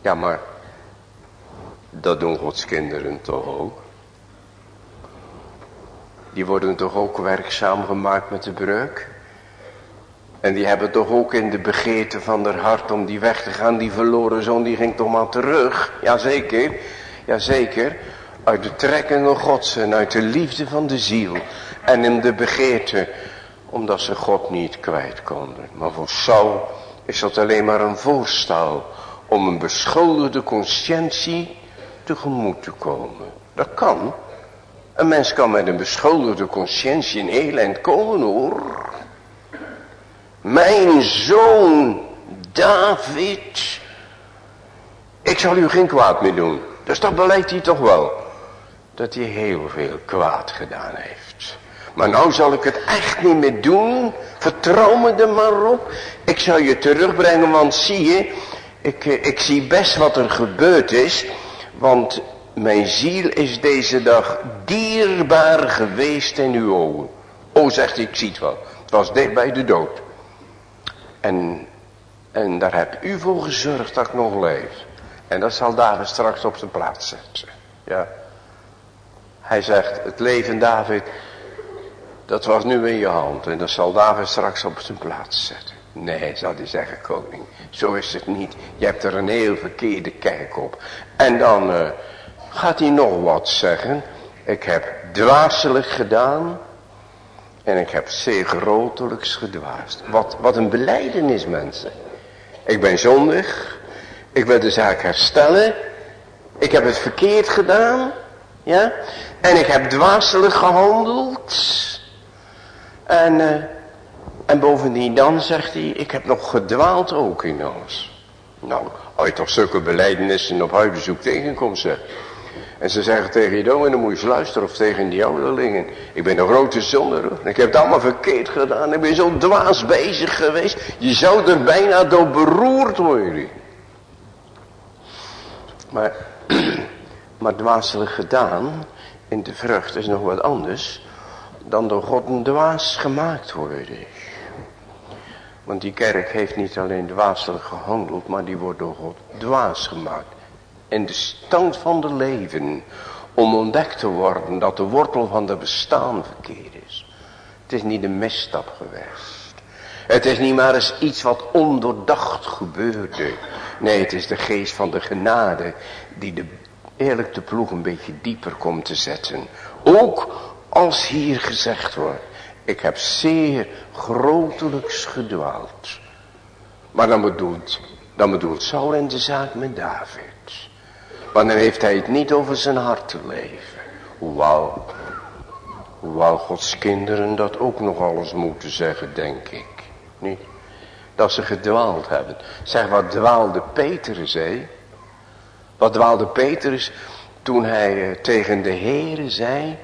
Ja, maar dat doen Gods kinderen toch ook. Die worden toch ook werkzaam gemaakt met de breuk. En die hebben toch ook in de begeerte van haar hart om die weg te gaan. Die verloren zoon die ging toch maar terug. Jazeker. Jazeker. Uit de trekkende gods en uit de liefde van de ziel. En in de begeerte. Omdat ze God niet kwijt konden. Maar voor Saul is dat alleen maar een voorstel. Om een beschuldigde conscientie tegemoet te komen. Dat kan. Een mens kan met een beschuldigde conscientie in elend komen hoor. Mijn zoon David. Ik zal u geen kwaad meer doen. Dus dat beleidt hij toch wel. Dat hij heel veel kwaad gedaan heeft. Maar nou zal ik het echt niet meer doen. Vertrouw me er maar op. Ik zal je terugbrengen, want zie je, ik, eh, ik zie best wat er gebeurd is. Want mijn ziel is deze dag dierbaar geweest in uw ogen. O, zegt hij, ik zie het wel. Het was dicht bij de dood. En, en daar heb u voor gezorgd dat ik nog leef. En dat zal David straks op zijn plaats zetten. Ja. Hij zegt, het leven David, Dat was nu in je hand en dat zal David straks op zijn plaats zetten. Nee, zal hij zeggen, koning. Zo is het niet. Je hebt er een heel verkeerde kijk op. En dan uh, gaat hij nog wat zeggen. Ik heb dwaaselijk gedaan. En ik heb zeer grotelijks gedwaasd. Wat, wat een beleidenis mensen. Ik ben zondig. Ik wil de zaak herstellen. Ik heb het verkeerd gedaan. Ja. En ik heb dwaaselijk gehandeld. En, uh, en bovendien dan zegt hij, ik heb nog gedwaald ook in alles. Nou, als je toch zulke beleidenissen op huidenzoek tegenkomt. En ze zeggen tegen je dominee, dan moet je luisteren of tegen die ouderlingen. Ik ben een grote zonder. Ik heb het allemaal verkeerd gedaan. Ik ben zo dwaas bezig geweest. Je zou er bijna door beroerd worden. Maar, maar dwaaselijk gedaan in de vrucht is nog wat anders dan door God een dwaas gemaakt worden. Want die kerk heeft niet alleen dwaaselijk gehandeld, maar die wordt door God dwaas gemaakt. In de stand van de leven, om ontdekt te worden dat de wortel van de bestaan verkeerd is. Het is niet een misstap geweest. Het is niet maar eens iets wat ondoordacht gebeurde. Nee, het is de geest van de genade die de, eerlijk de ploeg een beetje dieper komt te zetten. Ook als hier gezegd wordt, ik heb zeer grotelijks gedwaald. Maar dan bedoelt, dan bedoelt Saul in de zaak met David. Want dan heeft hij het niet over zijn hart te leven. Hoewel, hoewel Gods kinderen dat ook nog alles moeten zeggen, denk ik. Niet? Dat ze gedwaald hebben. Zeg, wat dwaalde Petrus, hé? Wat dwaalde Petrus toen hij eh, tegen de Heere zei,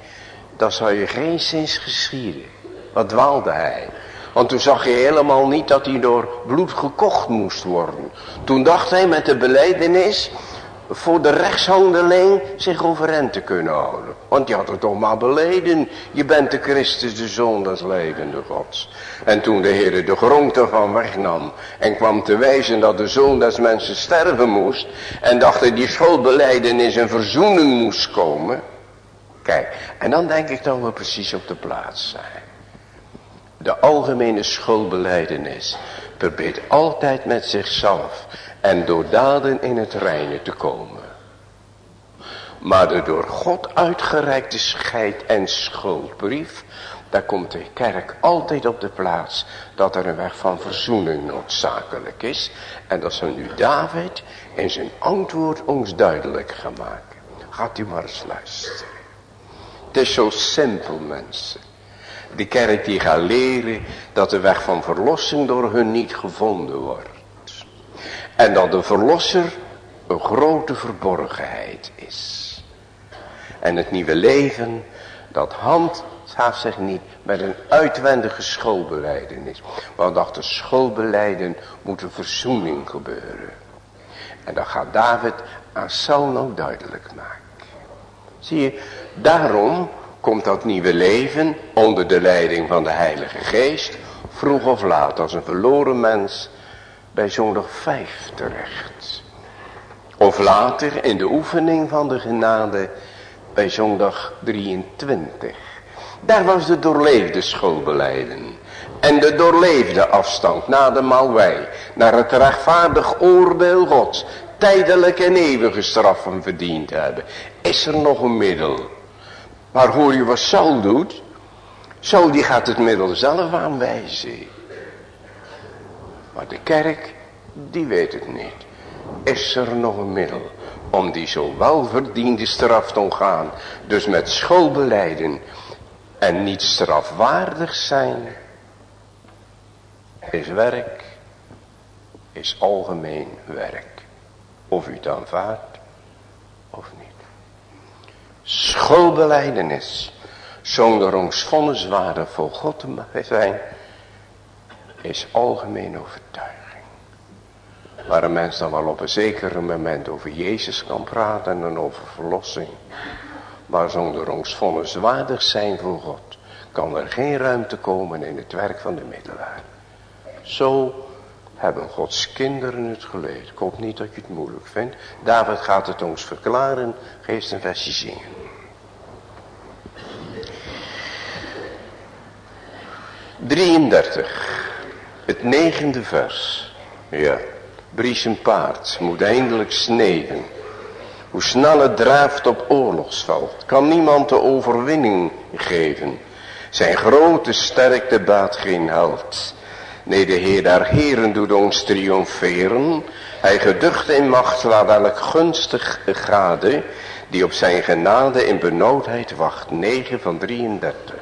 dat zou je geen zins geschieden. Wat dwaalde hij? Want toen zag je helemaal niet dat hij door bloed gekocht moest worden. Toen dacht hij met de beleidenis voor de rechtshandeling zich overeind te kunnen houden. Want je had het toch maar beleden. Je bent de Christus, de Zoon levende Gods. En toen de Heer de grond ervan wegnam. En kwam te wijzen dat de Zoon mensen sterven moest. En dacht dat die schuldbeleidenis een verzoening moest komen. Kijk, en dan denk ik dat we precies op de plaats zijn. De algemene schuldbeleidenis probeert altijd met zichzelf en door daden in het reine te komen. Maar de door God uitgereikte scheid- en schuldbrief, daar komt de kerk altijd op de plaats dat er een weg van verzoening noodzakelijk is. En dat zal nu David in zijn antwoord ons duidelijk gaan maken. Gaat u maar eens luisteren. Het is zo simpel mensen. De kerk die gaat leren dat de weg van verlossing door hun niet gevonden wordt. En dat de verlosser een grote verborgenheid is. En het nieuwe leven, dat handhaaft zich niet met een uitwendige schoolbeleidenis. Want achter schoolbeleiden moet een verzoening gebeuren. En dat gaat David aan Saul nog duidelijk maken. Zie je, daarom komt dat nieuwe leven onder de leiding van de Heilige Geest vroeg of laat als een verloren mens bij zondag 5 terecht. Of later in de oefening van de genade bij zondag 23. Daar was de doorleefde schoolbeleiden. En de doorleefde afstand na de malwij. Naar het rechtvaardig oordeel gods. Tijdelijk en eeuwige straffen verdiend hebben. Is er nog een middel? Maar hoor je wat Saul doet? Saul die gaat het middel zelf aanwijzen. Maar de kerk, die weet het niet. Is er nog een middel om die zo welverdiende straf te ontgaan. Dus met schoolbeleiden en niet strafwaardig zijn. Is werk, is algemeen werk. Of u het aanvaardt of niet. Schoolbeleidenis zonder ons vonniswaarde voor God te zijn, is algemeen overtuiging. Waar een mens dan wel op een zeker moment over Jezus kan praten en over verlossing. Maar zonder ons vonniswaardig zijn voor God, kan er geen ruimte komen in het werk van de middelaar. Zo hebben Gods kinderen het geleerd. Ik hoop niet dat je het moeilijk vindt. David gaat het ons verklaren. Geest een versje zingen. 33. Het negende vers. Ja. Briesen paard moet eindelijk sneven. Hoe snel het draaft op oorlogsveld, kan niemand de overwinning geven. Zijn grote sterkte baat geen held. Nee, de Heer der Heren doet ons triomferen. Hij geducht in macht laat elk gunstig gade, die op zijn genade in benauwdheid wacht. 9 van 33.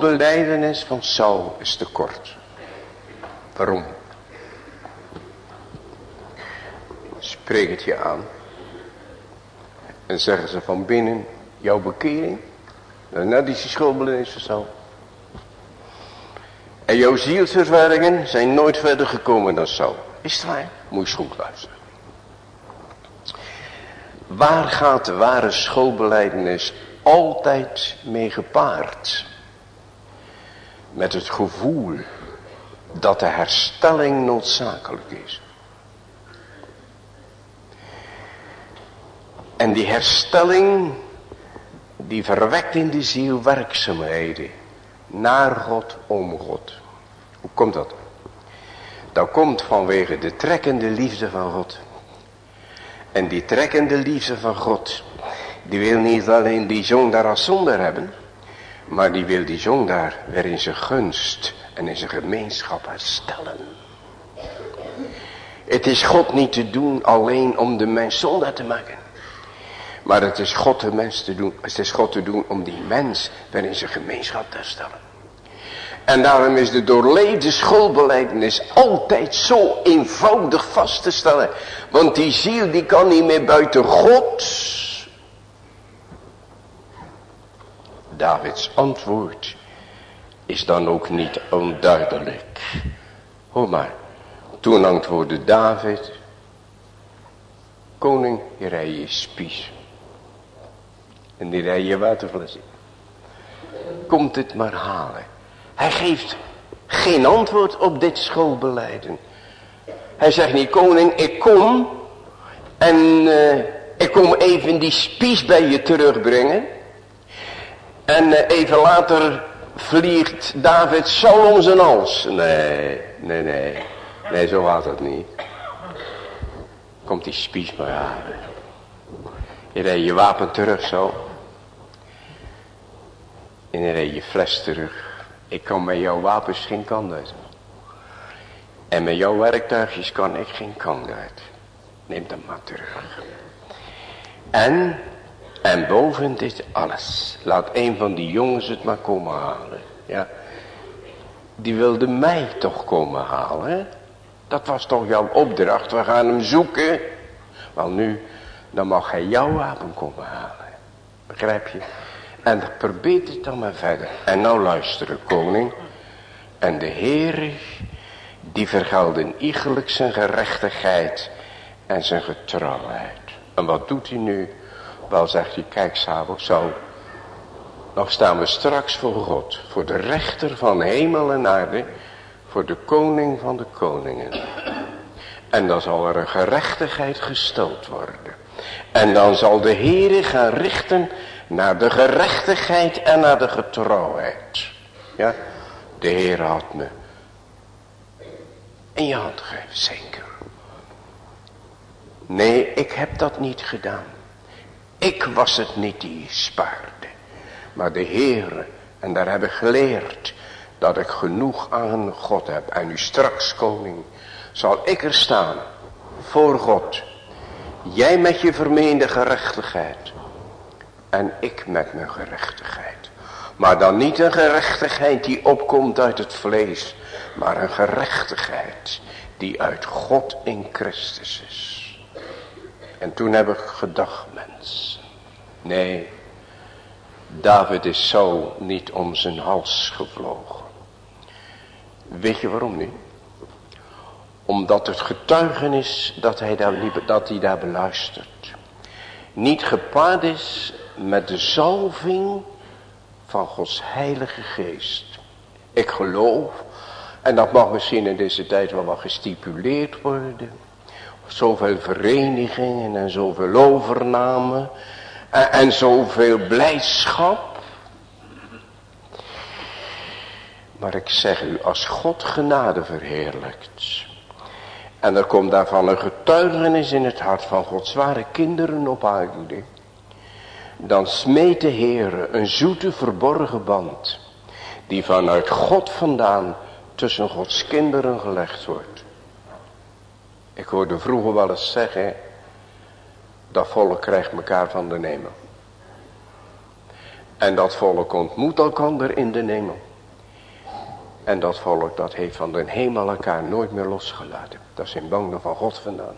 Beleidenis van Saul is te kort. Waarom? Spreek het je aan. En zeggen ze van binnen, jouw bekering. Net is die schuldbeleiding van Saul. En jouw zielsverwerringen zijn nooit verder gekomen dan Saul. Is het waar? Moet je goed luisteren. Waar gaat de ware schoolbeleidenis altijd mee gepaard? met het gevoel dat de herstelling noodzakelijk is. En die herstelling, die verwekt in de ziel werkzaamheden. Naar God, om God. Hoe komt dat? Dat komt vanwege de trekkende liefde van God. En die trekkende liefde van God, die wil niet alleen die zoon daar als zonder hebben. Maar die wil die zoon daar weer in zijn gunst en in zijn gemeenschap herstellen. Het is God niet te doen alleen om de mens zonde te maken. Maar het is God de mens te doen. Het is God te doen om die mens weer in zijn gemeenschap te herstellen. En daarom is de doorleefde schoolbeleidnis altijd zo eenvoudig vast te stellen. Want die ziel die kan niet meer buiten God Davids antwoord is dan ook niet onduidelijk. Hoor maar, toen antwoordde David, koning, hier rij je spies. En die rij je waterfles in. Komt het maar halen. Hij geeft geen antwoord op dit schoolbeleiden. Hij zegt niet, koning, ik kom en uh, ik kom even die spies bij je terugbrengen. En eh, even later vliegt David zo om zijn hals. Nee, nee, nee. Nee, zo gaat het niet. Komt die spies maar halen. Je reed je wapen terug zo. En dan reed je fles terug. Ik kan met jouw wapens geen kant uit. En met jouw werktuigjes kan ik geen kant uit. Neem dat maar terug. En, en boven dit alles, laat een van die jongens het maar komen halen. Ja, die wilde mij toch komen halen. Dat was toch jouw opdracht, we gaan hem zoeken. Wel nu, dan mag hij jouw wapen komen halen. Begrijp je? En probeert het dan maar verder. En nou luisteren, koning. En de Heere, die vergelden iegelijk zijn gerechtigheid en zijn getrouwheid. En wat doet hij nu? Wel zegt hij, kijk Sabo, zo. Nog staan we straks voor God, voor de rechter van hemel en aarde, voor de koning van de koningen. En dan zal er een gerechtigheid gesteld worden. En dan zal de Heere gaan richten naar de gerechtigheid en naar de getrouwheid. Ja, de Heer had me in je hand gegeven, zeker. Nee, ik heb dat niet gedaan. Ik was het niet die spaarde. Maar de Heere, en daar heb ik geleerd dat ik genoeg aan God heb. En nu straks, koning, zal ik er staan voor God. Jij met je vermeende gerechtigheid. En ik met mijn gerechtigheid. Maar dan niet een gerechtigheid die opkomt uit het vlees. Maar een gerechtigheid die uit God in Christus is. En toen heb ik gedacht, mens. Nee, David is zo niet om zijn hals gevlogen. Weet je waarom niet? Omdat het getuigenis dat hij daar, dat hij daar beluistert. Niet gepaard is met de zalving van Gods heilige geest. Ik geloof, en dat mag misschien in deze tijd wel wat gestipuleerd worden. Zoveel verenigingen en zoveel overname en, en zoveel blijdschap. Maar ik zeg u, als God genade verheerlijkt. En er komt daarvan een getuigenis in het hart van Gods ware kinderen op aarde. Dan smeet de Heere een zoete verborgen band. Die vanuit God vandaan tussen Gods kinderen gelegd wordt. Ik hoorde vroeger wel eens zeggen. Dat volk krijgt elkaar van de nemen. En dat volk ontmoet elkaar in de nemen. En dat volk dat heeft van de hemel elkaar nooit meer losgelaten. Dat zijn banden van God vandaan.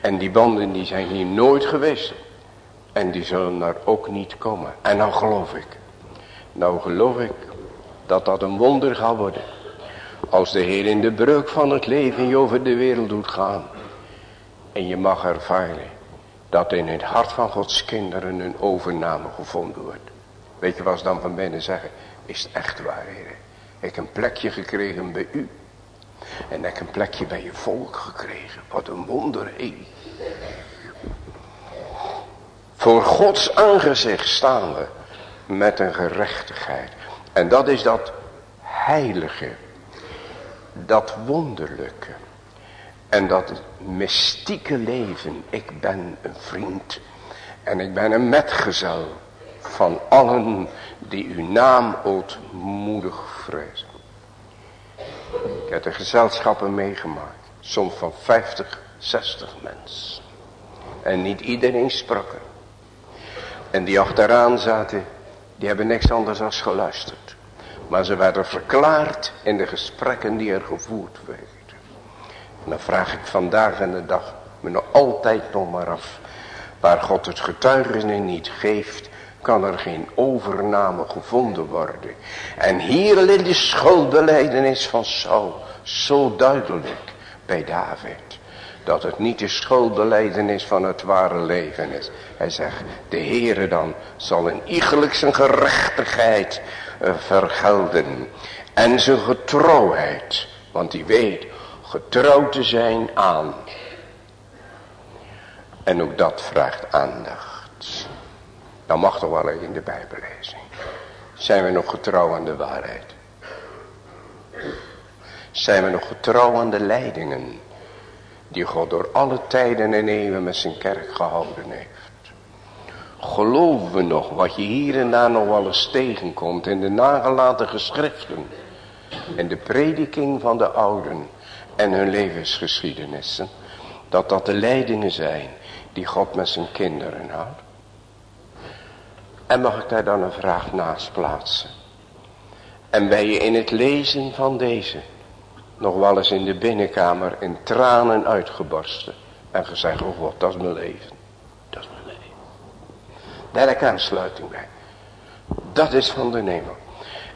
En die banden die zijn hier nooit geweest. En die zullen er ook niet komen. En nou geloof ik. Nou geloof ik dat dat een wonder gaat worden. Als de Heer in de breuk van het leven je over de wereld doet gaan. En je mag ervaren dat in het hart van Gods kinderen een overname gevonden wordt. Weet je wat ze dan van binnen zeggen? Is het echt waar, Heer? Ik heb een plekje gekregen bij u. En ik heb een plekje bij je volk gekregen. Wat een wonder, hé. Voor Gods aangezicht staan we met een gerechtigheid. En dat is dat heilige. Dat wonderlijke. En dat mystieke leven. Ik ben een vriend. En ik ben een metgezel van allen die uw naam ootmoedig vrezen. Ik heb de gezelschappen meegemaakt. Soms van 50, 60 mensen. En niet iedereen sprak er. En die achteraan zaten, die hebben niks anders dan geluisterd. Maar ze werden verklaard in de gesprekken die er gevoerd werden. Dan vraag ik vandaag en de dag me nog altijd nog maar af. Waar God het getuigenis niet geeft, kan er geen overname gevonden worden. En hier ligt de schuldbeleidenis van Saul zo duidelijk bij David. Dat het niet de schuldbeleidenis van het ware leven is. Hij zegt, de Heere dan zal in iegelijk zijn gerechtigheid eh, vergelden. En zijn getrouwheid. Want hij weet getrouw te zijn aan. En ook dat vraagt aandacht. Dan mag toch wel in de Bijbel lezen. Zijn we nog getrouw aan de waarheid? Zijn we nog getrouw aan de leidingen Die God door alle tijden en eeuwen met zijn kerk gehouden heeft. Geloven we nog wat je hier en daar nog wel eens tegenkomt in de nagelaten geschriften. En de prediking van de ouden en hun levensgeschiedenissen. Dat dat de leidingen zijn die God met zijn kinderen houdt. En mag ik daar dan een vraag naast plaatsen. En ben je in het lezen van deze nog wel eens in de binnenkamer in tranen uitgebarsten. En gezegd, oh God, dat is mijn leven. Dat is mijn leven. Daar heb ik aansluiting bij. Dat is van de hemel.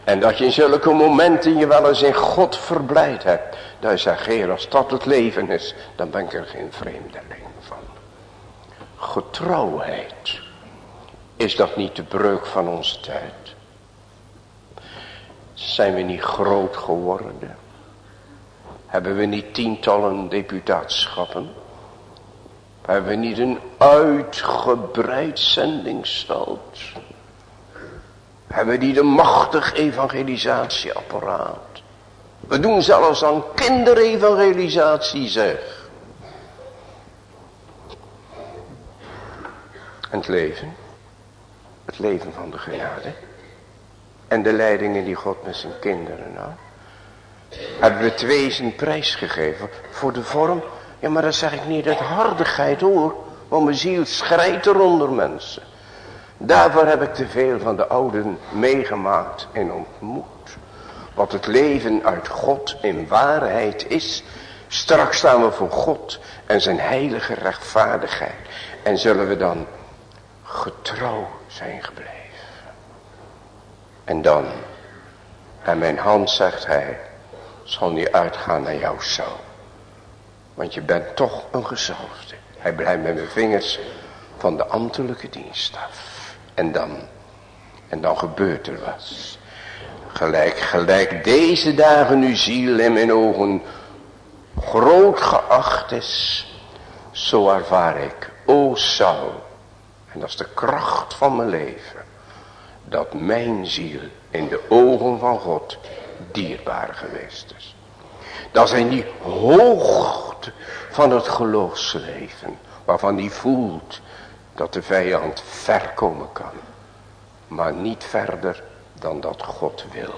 En dat je in zulke momenten je wel eens in God verblijd hebt. Dat je zegt, Heer, als dat het leven is, dan ben ik er geen vreemdeling van. Getrouwheid. Is dat niet de breuk van onze tijd? Zijn we niet groot geworden? Hebben we niet tientallen deputateschappen? Hebben we niet een uitgebreid zendingsveld? Hebben we niet een machtig evangelisatieapparaat? We doen zelfs aan kinderevangelisatie zeg. En het leven. Het leven van de genade. En de leidingen die God met zijn kinderen had. Hebben we het wezen prijsgegeven voor de vorm. Ja maar dat zeg ik niet uit hardigheid hoor. Want mijn ziel schrijt eronder mensen. Daarvoor heb ik te veel van de ouden meegemaakt en ontmoet. Wat het leven uit God in waarheid is. Straks staan we voor God en zijn heilige rechtvaardigheid. En zullen we dan getrouw zijn gebleven. En dan, en mijn hand zegt hij, zal niet uitgaan naar jouw zoon. Want je bent toch een gezalfde. Hij blijft met mijn vingers van de ambtelijke dienst af. En dan, en dan gebeurt er wat. Gelijk, gelijk deze dagen uw ziel in mijn ogen groot geacht is. Zo ervaar ik, o Saul. En dat is de kracht van mijn leven dat mijn ziel in de ogen van God dierbaar geweest is. Dat zijn die hoogte van het geloofsleven. Waarvan die voelt dat de vijand ver komen kan. Maar niet verder dan dat God wil.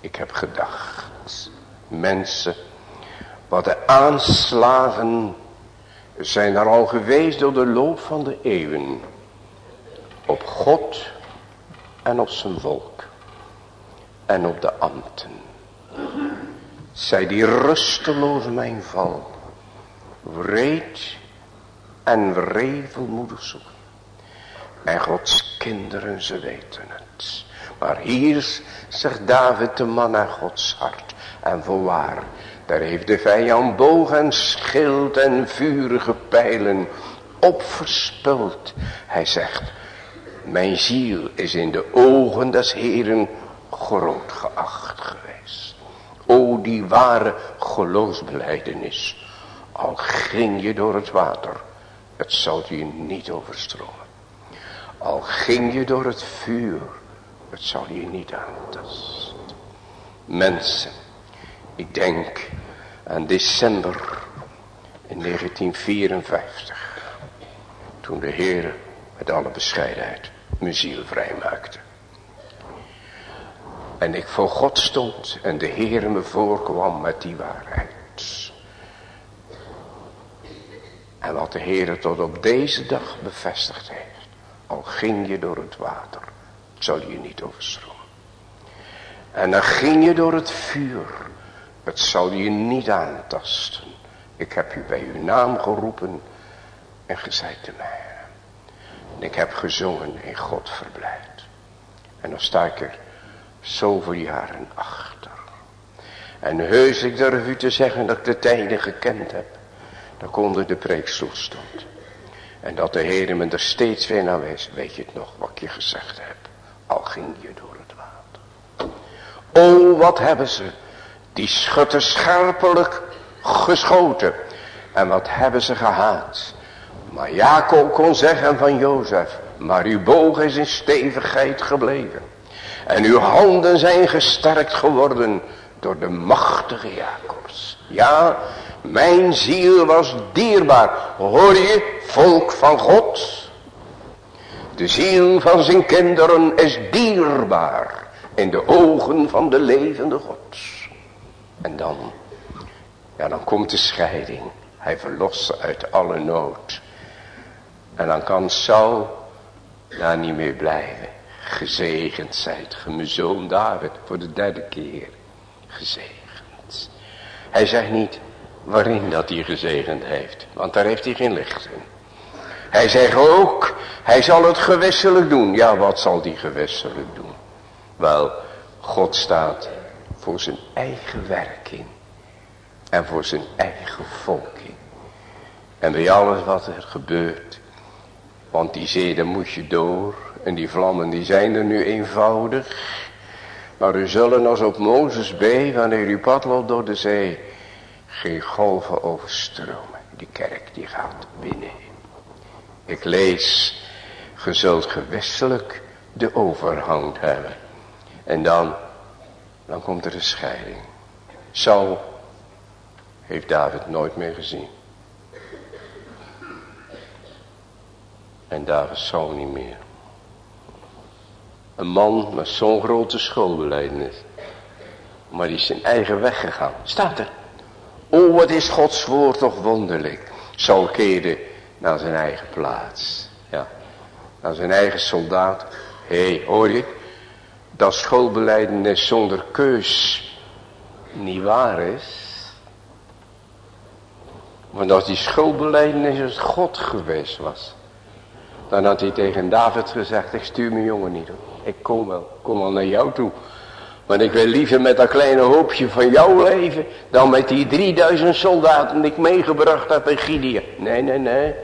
Ik heb gedacht. Mensen. Wat de aanslagen zijn er al geweest door de loop van de eeuwen. Op God en op zijn volk en op de ambten. Zij die rusteloos mijn val, wreed en wrevelmoedig zoeken. En Gods kinderen, ze weten het. Maar hier zegt David de man naar Gods hart. En voorwaar, daar heeft de vijand boog en schild en vurige pijlen op verspuld. Hij zegt, mijn ziel is in de ogen des Heren groot geacht geweest. O die ware geloofsbeleidenis. Al ging je door het water, het zal je niet overstromen. Al ging je door het vuur, het zal je niet aantasten. Mensen, ik denk aan december in 1954. Toen de Heer met alle bescheidenheid mijn ziel vrijmaakte. En ik voor God stond en de Heer me voorkwam met die waarheid. En wat de Heer tot op deze dag bevestigd heeft. Al ging je door het water, zal je niet overstromen. En dan ging je door het vuur, het zal je niet aantasten. Ik heb u bij uw naam geroepen en gezegd te mij. En ik heb gezongen in God verblijd. En dan sta ik er zoveel jaren achter. En heus ik durf u te zeggen dat ik de tijden gekend heb. Dat onder de preekstoel stond. En dat de Heer me er steeds weer naar wees. Weet je het nog wat ik je gezegd heb. Al ging je door het water. O wat hebben ze. Die schutten scherpelijk geschoten. En wat hebben ze gehaat. Maar Jacob kon zeggen van Jozef, maar uw boog is in stevigheid gebleven. En uw handen zijn gesterkt geworden door de machtige Jacobs. Ja, mijn ziel was dierbaar. Hoor je, volk van God? De ziel van zijn kinderen is dierbaar in de ogen van de levende God. En dan, ja dan komt de scheiding. Hij verlost ze uit alle nood. En dan kan Saul daar niet meer blijven. Gezegend zijt ge, mijn zoon David, voor de derde keer. Gezegend. Hij zegt niet waarin dat hij gezegend heeft, want daar heeft hij geen licht in. Hij zegt ook, hij zal het gewisselijk doen. Ja, wat zal die gewisselijk doen? Wel, God staat voor zijn eigen werking. En voor zijn eigen volking. En bij alles wat er gebeurt. Want die daar moet je door. En die vlammen, die zijn er nu eenvoudig. Maar u zullen als op Mozes bij, wanneer u pad loopt door de zee, geen golven overstromen. Die kerk die gaat binnen. Ik lees, ge zult gewisselijk de overhand hebben. En dan, dan komt er een scheiding. Saul heeft David nooit meer gezien. En David Saul niet meer. Een man met zo'n grote schoolbeleidnis. Maar die is zijn eigen weg gegaan. Staat er. O, wat is Gods woord toch wonderlijk. Saul keerde naar zijn eigen plaats. Ja, naar zijn eigen soldaat. Hé, hey, hoor je? Dat schoolbeleidenis zonder keus niet waar is. Want als die schoolbeleidenis het God geweest was. Dan had hij tegen David gezegd, ik stuur mijn jongen niet. Ik kom wel, kom wel naar jou toe. Want ik wil liever met dat kleine hoopje van jouw leven. Dan met die 3000 soldaten die ik meegebracht heb in Gideon. Nee, nee, nee.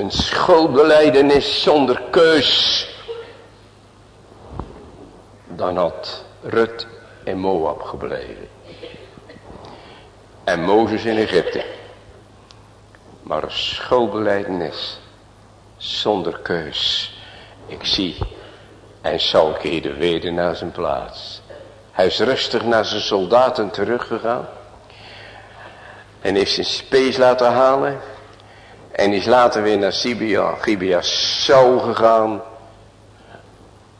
Een schoolbeleidenis zonder keus. Dan had Rut in Moab gebleven. En Mozes in Egypte. Maar een schoolbeleidenis zonder keus. Ik zie. En Saul keerde weer naar zijn plaats. Hij is rustig naar zijn soldaten teruggegaan. En heeft zijn spees laten halen. En is later weer naar Sibia, Gibea Saul gegaan.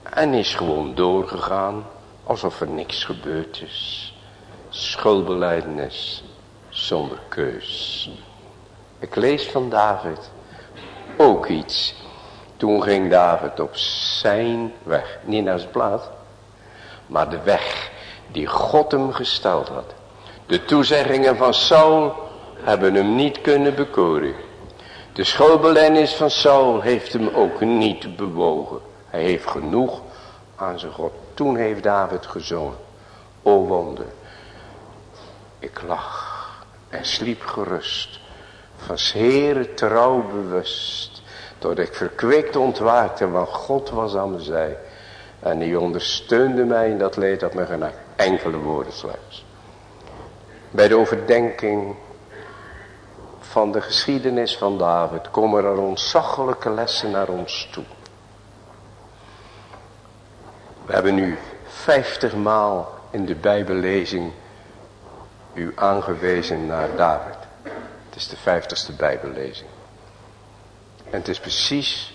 En is gewoon doorgegaan. Alsof er niks gebeurd is. Schuldbeleidenis zonder keus. Ik lees van David ook iets. Toen ging David op zijn weg. Niet naar zijn plaats. Maar de weg die God hem gesteld had. De toezeggingen van Saul hebben hem niet kunnen bekoren. De schoolbeleidnis van Saul heeft hem ook niet bewogen. Hij heeft genoeg aan zijn God. Toen heeft David gezongen. O wonder. Ik lag en sliep gerust. Van Heere trouw bewust. Tot ik verkwikt ontwaakte, want God was aan mijn zij. En die ondersteunde mij in dat leed dat me geen enkele woorden slechts. Bij de overdenking van de geschiedenis van David komen er ontzaglijke lessen naar ons toe. We hebben nu vijftig maal in de bijbellezing u aangewezen naar David. Het is de vijftigste bijbellezing. En het is precies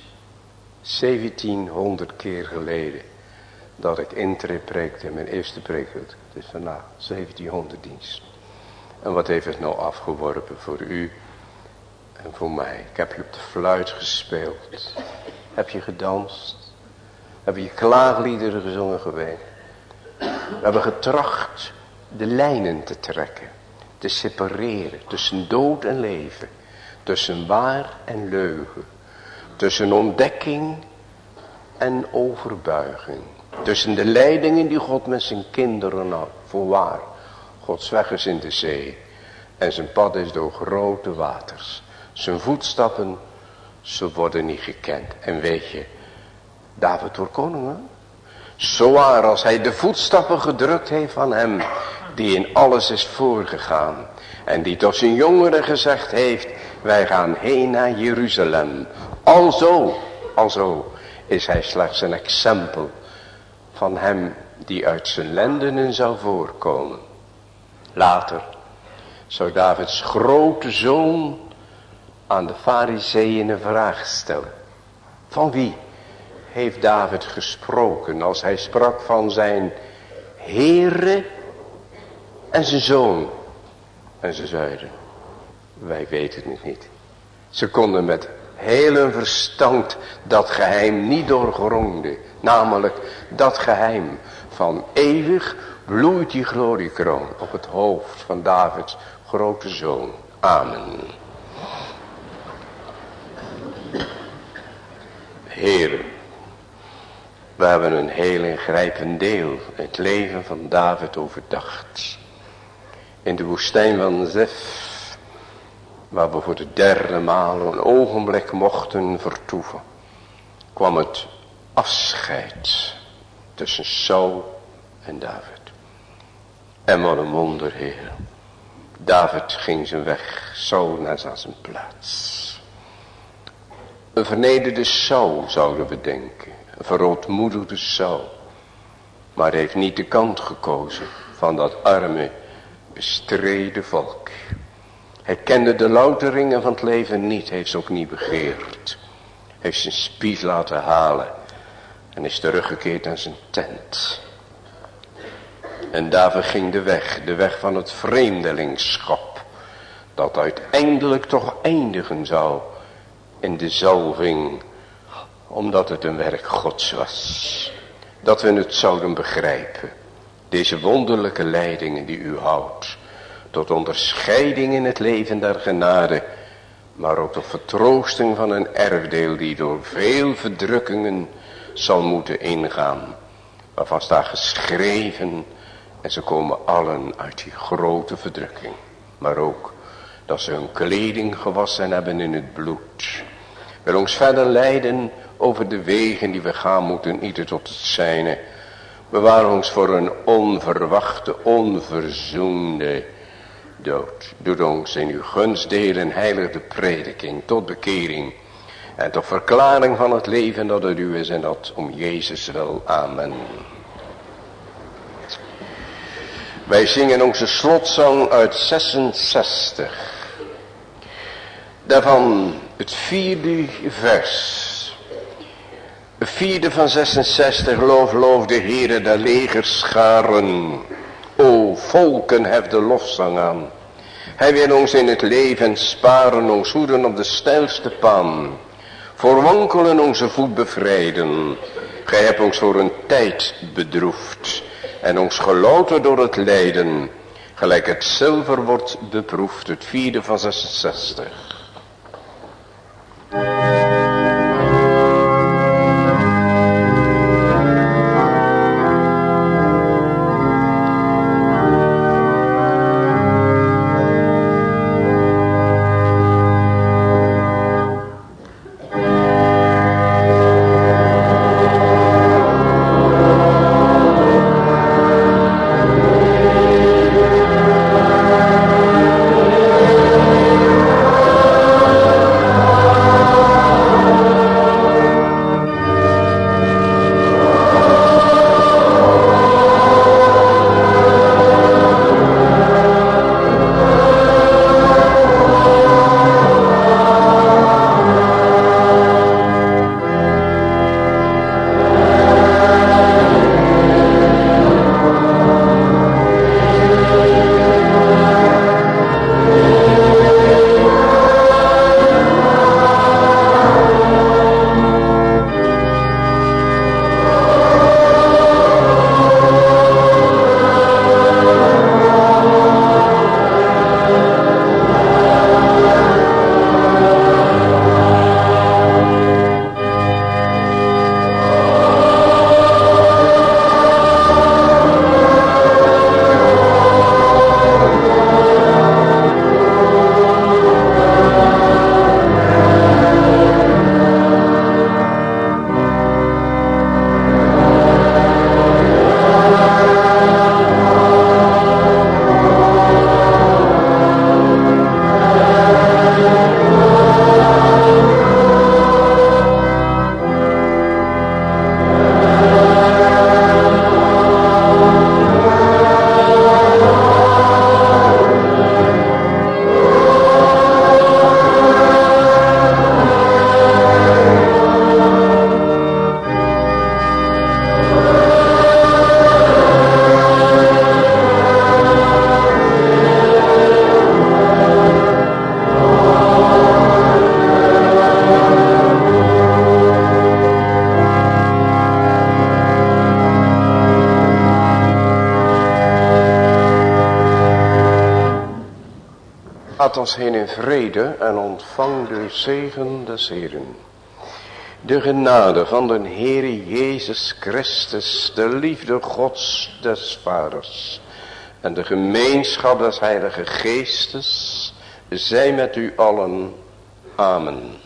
1700 keer geleden dat ik intree preekte in mijn eerste preekwoord. Het is vandaag 1700 dienst. En wat heeft het nou afgeworpen voor u en voor mij? Ik heb je op de fluit gespeeld. Heb je gedanst? Heb je klaagliederen gezongen geweest? We hebben getracht de lijnen te trekken. Te separeren tussen dood en leven. Tussen waar en leugen. Tussen ontdekking en overbuiging. Tussen de leidingen die God met zijn kinderen had. Voorwaar. Gods weg is in de zee. En zijn pad is door grote waters. Zijn voetstappen, ze worden niet gekend. En weet je, David wordt koning. Hè? waar als hij de voetstappen gedrukt heeft van hem. Die in alles is voorgegaan. En die tot zijn jongeren gezegd heeft. Wij gaan heen naar Jeruzalem. Alzo, alzo is hij slechts een exempel van hem die uit zijn lendenen zou voorkomen. Later, zou Davids grote zoon aan de fariseeën een vraag stellen. Van wie heeft David gesproken als hij sprak van zijn Heere en zijn zoon? En ze zeiden, wij weten het niet. Ze konden met heel hun verstand dat geheim niet doorgronden. Namelijk dat geheim van eeuwig bloeit die gloriekroon op het hoofd van Davids grote zoon. Amen. Heren, we hebben een heel ingrijpend deel het leven van David overdacht. In de woestijn van Zef, waar we voor de derde maal een ogenblik mochten vertoeven, kwam het afscheid tussen Saul en David. En wat een wonder, Heer. David ging zijn weg, Saul naar zijn plaats. Een vernederde Saul zouden we denken. Een verootmoedigde Saul. Maar heeft niet de kant gekozen van dat arme, bestreden volk. Hij kende de louteringen van het leven niet, heeft ze ook niet begeerd. Heeft zijn spies laten halen en is teruggekeerd naar zijn tent. En David ging de weg, de weg van het vreemdelingschap, dat uiteindelijk toch eindigen zou in de zalving, omdat het een werk gods was. Dat we het zouden begrijpen. Deze wonderlijke leidingen die u houdt, tot onderscheiding in het leven der genade, maar ook tot vertroosting van een erfdeel die door veel verdrukkingen zal moeten ingaan. Waarvan staat geschreven en ze komen allen uit die grote verdrukking. Maar ook dat ze hun kleding gewassen hebben in het bloed. Wil ons verder leiden over de wegen die we gaan moeten, ieder tot het zijne. Bewaar ons voor een onverwachte, onverzoende dood. Doe ons in uw gunst delen, heilige prediking, tot bekering. En tot verklaring van het leven dat het u is en dat om Jezus wil. Amen. Wij zingen onze slotzang uit 66. Daarvan het vierde vers. Het vierde van 66. Loof, loof de Heere der legerscharen. O volken hef de lofzang aan. Hij wil ons in het leven sparen, ons hoeden op de stijlste pan. Voor wankelen onze voet bevrijden. Gij hebt ons voor een tijd bedroefd. En ons geloten door het lijden. Gelijk het zilver wordt beproefd. Het vierde van 66. Gaat ons heen in vrede en ontvang de zegen des Heren. De genade van de Heere Jezus Christus, de liefde Gods des Vaders en de gemeenschap des Heilige Geestes, zij met u allen. Amen.